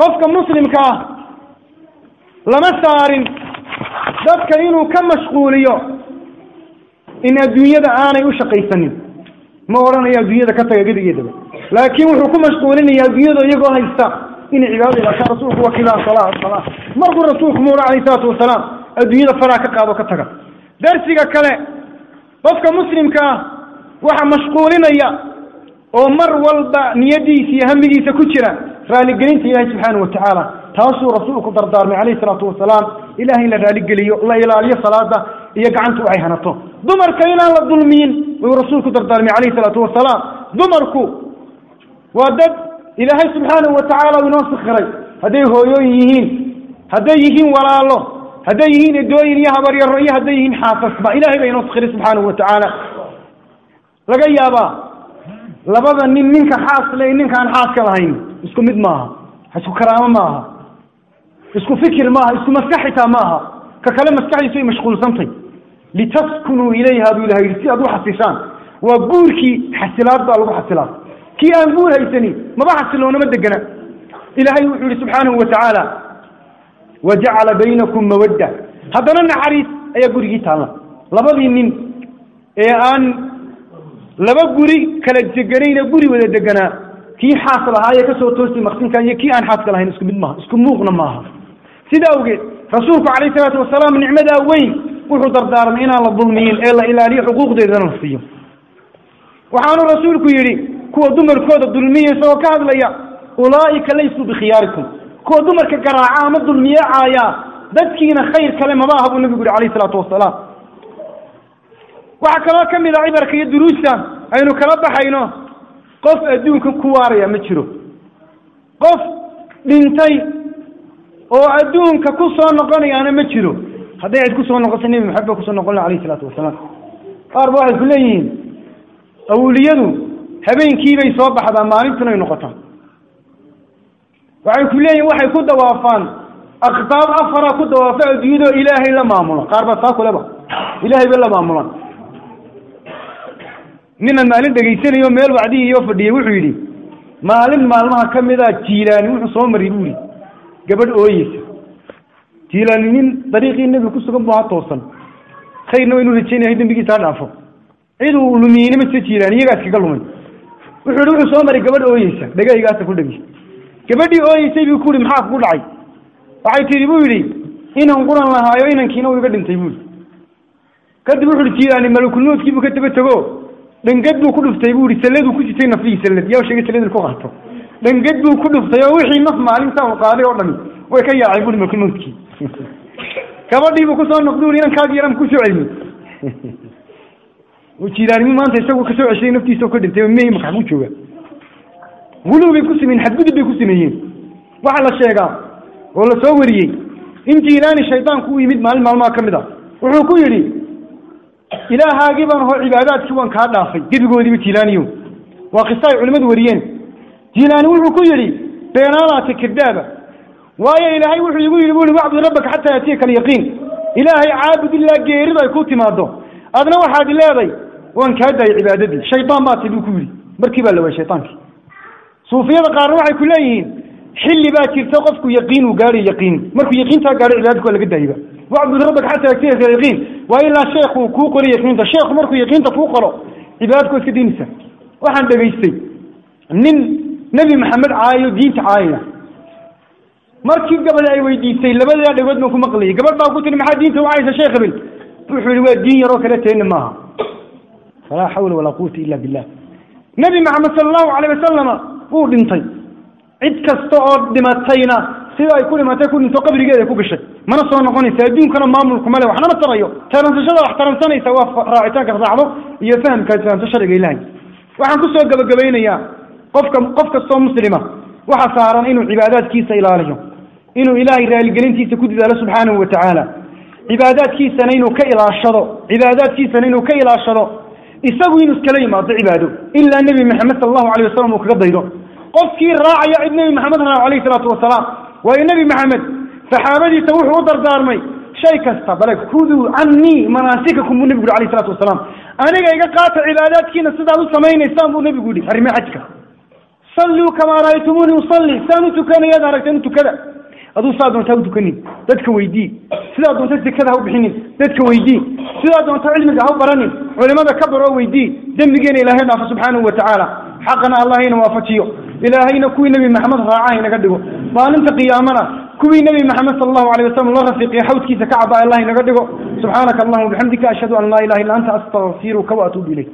qofka muslimka ah lama saarin dadka inuu ka mashquuliyo in adduunyada aanay u shaqaysanin. Ma odhanayo adduunyada ka taga gedigeedaba laakiin wuxuu ku mashquulinaya adduunyada iyagoo haysta inay cibaadada ilaashaan rasuulku wakiilaha salaa salaa markuu rasuulku muura calayhi salaatu wasalaam adduunyada faraa ka qaado ka taga. Darsiga kale qofka muslimka ah waxa mashquulinaya oo mar walba niyadiisa iyo hamigiisa ku jira raaligelinta ilaahay subxaanahu watacaala taasuu rasuulku dardaarmay calayhi salaatu wasalaam ilahay in la raaligeliyo la ilaaliyo salaada iyo gacanta waxay hanato. Dumarka inaan la dulmiyin wuu rasuulku dardaarmay calayhi salaatu wasalaam dumarku waa dad ilaahay subxaanahu watacaala uu inoo sikiray hadday hooyooyin yihiin hadday yihiin walaalo hadday yihiin edooyin iyo habaryaro iyo hadday yihiin xaasasba ilahay baa inoo sikiray subxaanahu watacaala laga yaabaa labada nin ninka xaas le ninkaan xaaska lahayn isku mid maaha isku karaamo maaha isku fikir maaha isku maskax xitaa maaha ka kale maskaxdiisu ay mashquulsantay litaskunuu ilayha buu ilaha yidhi si aad u xasishaan waa guurkii xasilaad baa lagu xasilaa kii aan guur haysanin maba xasiloonama degana ilahay wuxuu yihi subxaanahu watacaala wajacala baynakum mawadda. Haddana naxariis ayaa gurigii taalla labadii nin ee aan laba guri kala deganayna guri wada deganaa kii xaas lahaa ee ka soo toostay maqsinka iyo kii aan xaaska lahayn isku mid maaha isku muuqna maaha. Sida awgeed rasuulku calayhi salaatu wasalaam nicmadaa weyn wuxuu dardaarmay inaan la dulmiyin ee la ilaaliyo xuquuqdeedana la siiyo. Waxaanu rasuulku yidhi kuwa dumarkooda dulmiya isagoo ka hadlaya ulaa'ika laysuu bikhiyaarikum. Kuwa dumarka garaaca ama dulmiye caayaa dadkiina khayr kale maba aha buu nabigu yihi calayhi salaatu wasalaam waxaa kaloo ka mid a cibarka iyo duruusta aynu kala baxayno qof adduunka ku waaraya ma jiro. Qof dhintay oo adduunka ku soo noqonayaana ma jiro. Hadday cid ku soo noqoto nebi maxamed ba ku soo noqon lah alayhi salaatu wasalaam qaar ba waxay ku leeyihiin awliyadu habeenkiibay soo baxdaa maalintuna ay noqotaa. Waxay ku leeyihiin waxay ku dawaafaan aktaab afara ku dawaafa adduunyado ilaahay la maamula qaar baa saa kuleba ilaahay bay la maamulaan ninaan maalin dhegaysanayo meel wacdii iyo fadhiyay wuxuu yidhi maalin maalmaha ka mida jiilaani wuxuu soo maray buu yihi gabadh ooyeysa jiilaani nin dariiqii nebiga ku sugan bu ha toosan khayrna waynu rajaynahay dembigiisa ha dhaafo cid uu lumiyeyna ma jiro jiilaani iyagaa iskaga lumay. Wuxuu yihi wuxuu soo maray gabadh ooyeysa dhegahaygaasa ku dhegi gabadhii ooyeysay buu ku yihi maxaa kugu dhacay? Waxay tihi buu yidhi inan quran lahaayo inankiina uu iga dhintay buu yihi kadib wuxu uhi jiilaani malakulmoodkii buu ka taba tego dhangad buu ku dhuftay buu yihi salladuu ku sitay nafihii sallad yaa sheegay salladin ku qaato dhangad buu ku dhuftay oo wixii naf maalintaa uu qaaday oo dhami way ka yaaceen buri malakulmoodkii gabadhii buu ku soo noqday uri inankaagi yaran ku soo celmi jiilaanimi maanta isagu ka soo ceshay naftiisa oo ka dhintay mey maka buu jooga. Guluw bay ku sameeyeen xadgudub bay ku sameeyeen. Waxaa la sheegaa oo la soo wariyey in jiilaani shaydaanku u yimid maalin maalmaha ka mid a wuxuu ku yidhi ilaahaagii baan hoo cibaadaadkii waan kaa dhaafay gebigoodiiba jiilaaniyo waa qisa ay culimmadu wariyeen jiilaani wuxuu ku yidhi beenaalaata kadaaba waayo ilaahay wuxuu igu yidhi bui wacbud rabbaka xataa yaatiyaka alyaqiin ilaahay caabud ilaa geeridu ay ku timaado adna waxaad leeday waan kaa daayay cibaadadii shaydaan baa tay buu ku yidhi markii baa la waayay shaytaankii suufiyada qaarna waxay ku leeyihiin xilli baa jirta qofku yaqiin uu gaadhay yaqiin markuu yaqiintaa gaadho cibaadadka waa laga daayba wacbud rabbaka xataa yaatiyaka alyaqiin waa ilaa sheekhu uu kuu qoro yaqiinta sheekhu markuu yaqiinta kuu qoro cibaadadka waa iska diinaysa waxaan dhegaystay nin nebi maxamed caayo diinta caayaya markii gabadh ay weydiisay labadaa dhagood baan ku maqlayay gabadh baa ku tiri maxaa diinta ucaysa sheekh hebel wuxuu yihi waa diin yaroo kale teena maaha falaa xawla walaa quwata illa billah nebi maxamed sala allahu calayh wasalama wuu dhintay cid kasta oo dhimatayna sida ay ku dhimatay ku dhinto qabrigeeda ku gashay. Mana soo noqonaysa adduunkana maamulku male waxna ma tarayo. Taransashada wax taransanaysa waa raacitaanka raacdo iyo fahamkaad fahamto sharciga waxaan ku soo gabagabaynayaa qofka qof kastoo muslima. Waxa saaran inuu cibaadaadkiisa ilaaliyo inuu ilaahay raaligelintiisa ku dadaalo subxaanahu watacaala cibaadaadkiisana inuu ka ilaashado cibaadaadkiisana inuu ka ilaashado. Isagu inuu iskala yimaado cibaado ilaa nebi maxamed sala allahu alayh wasalam uu kaga daydo. Qofkii raacaya cid nebi maxamed raaco alayhi salaatu wasalaam waayo nebi maxamed saxaabadiisa wuxuu u dardaarmay shay kasta bale khuduu canii manaasikakum buu nebigu yhi alayh salatu wasalaam. Aniga iga qaata cibaadaadkiina sidaad u samaynaysaan buu nebigu yihi arrimaha xajka. Salluu kamaa ra'aytumuuni usalli saan u tukanayaad aragteen u tukada. Aduu saa doontaa u tukanin dadka weydii sidaa doonta sekada ha u bixinin dadka weydii sidaa doonta cilmiga ha u baranin culimada ka baroo weydii dembigeena ilaahay dhaafo subxaanahu watacaala xaqana allah ina waafajiyo ilaahayna kuwii nebi maxamed raaca inaga dhigo. Maalinta qiyaamana kuwii nebi maxamed sala allahu alayh wasalam la rafiiqiya xawdkiisa ka caba allah inaga dhigo. Subxaanaka allahuma bixamdika ashhadu an laa ilaha illa anta astaqfiruka wa atuubu ilayk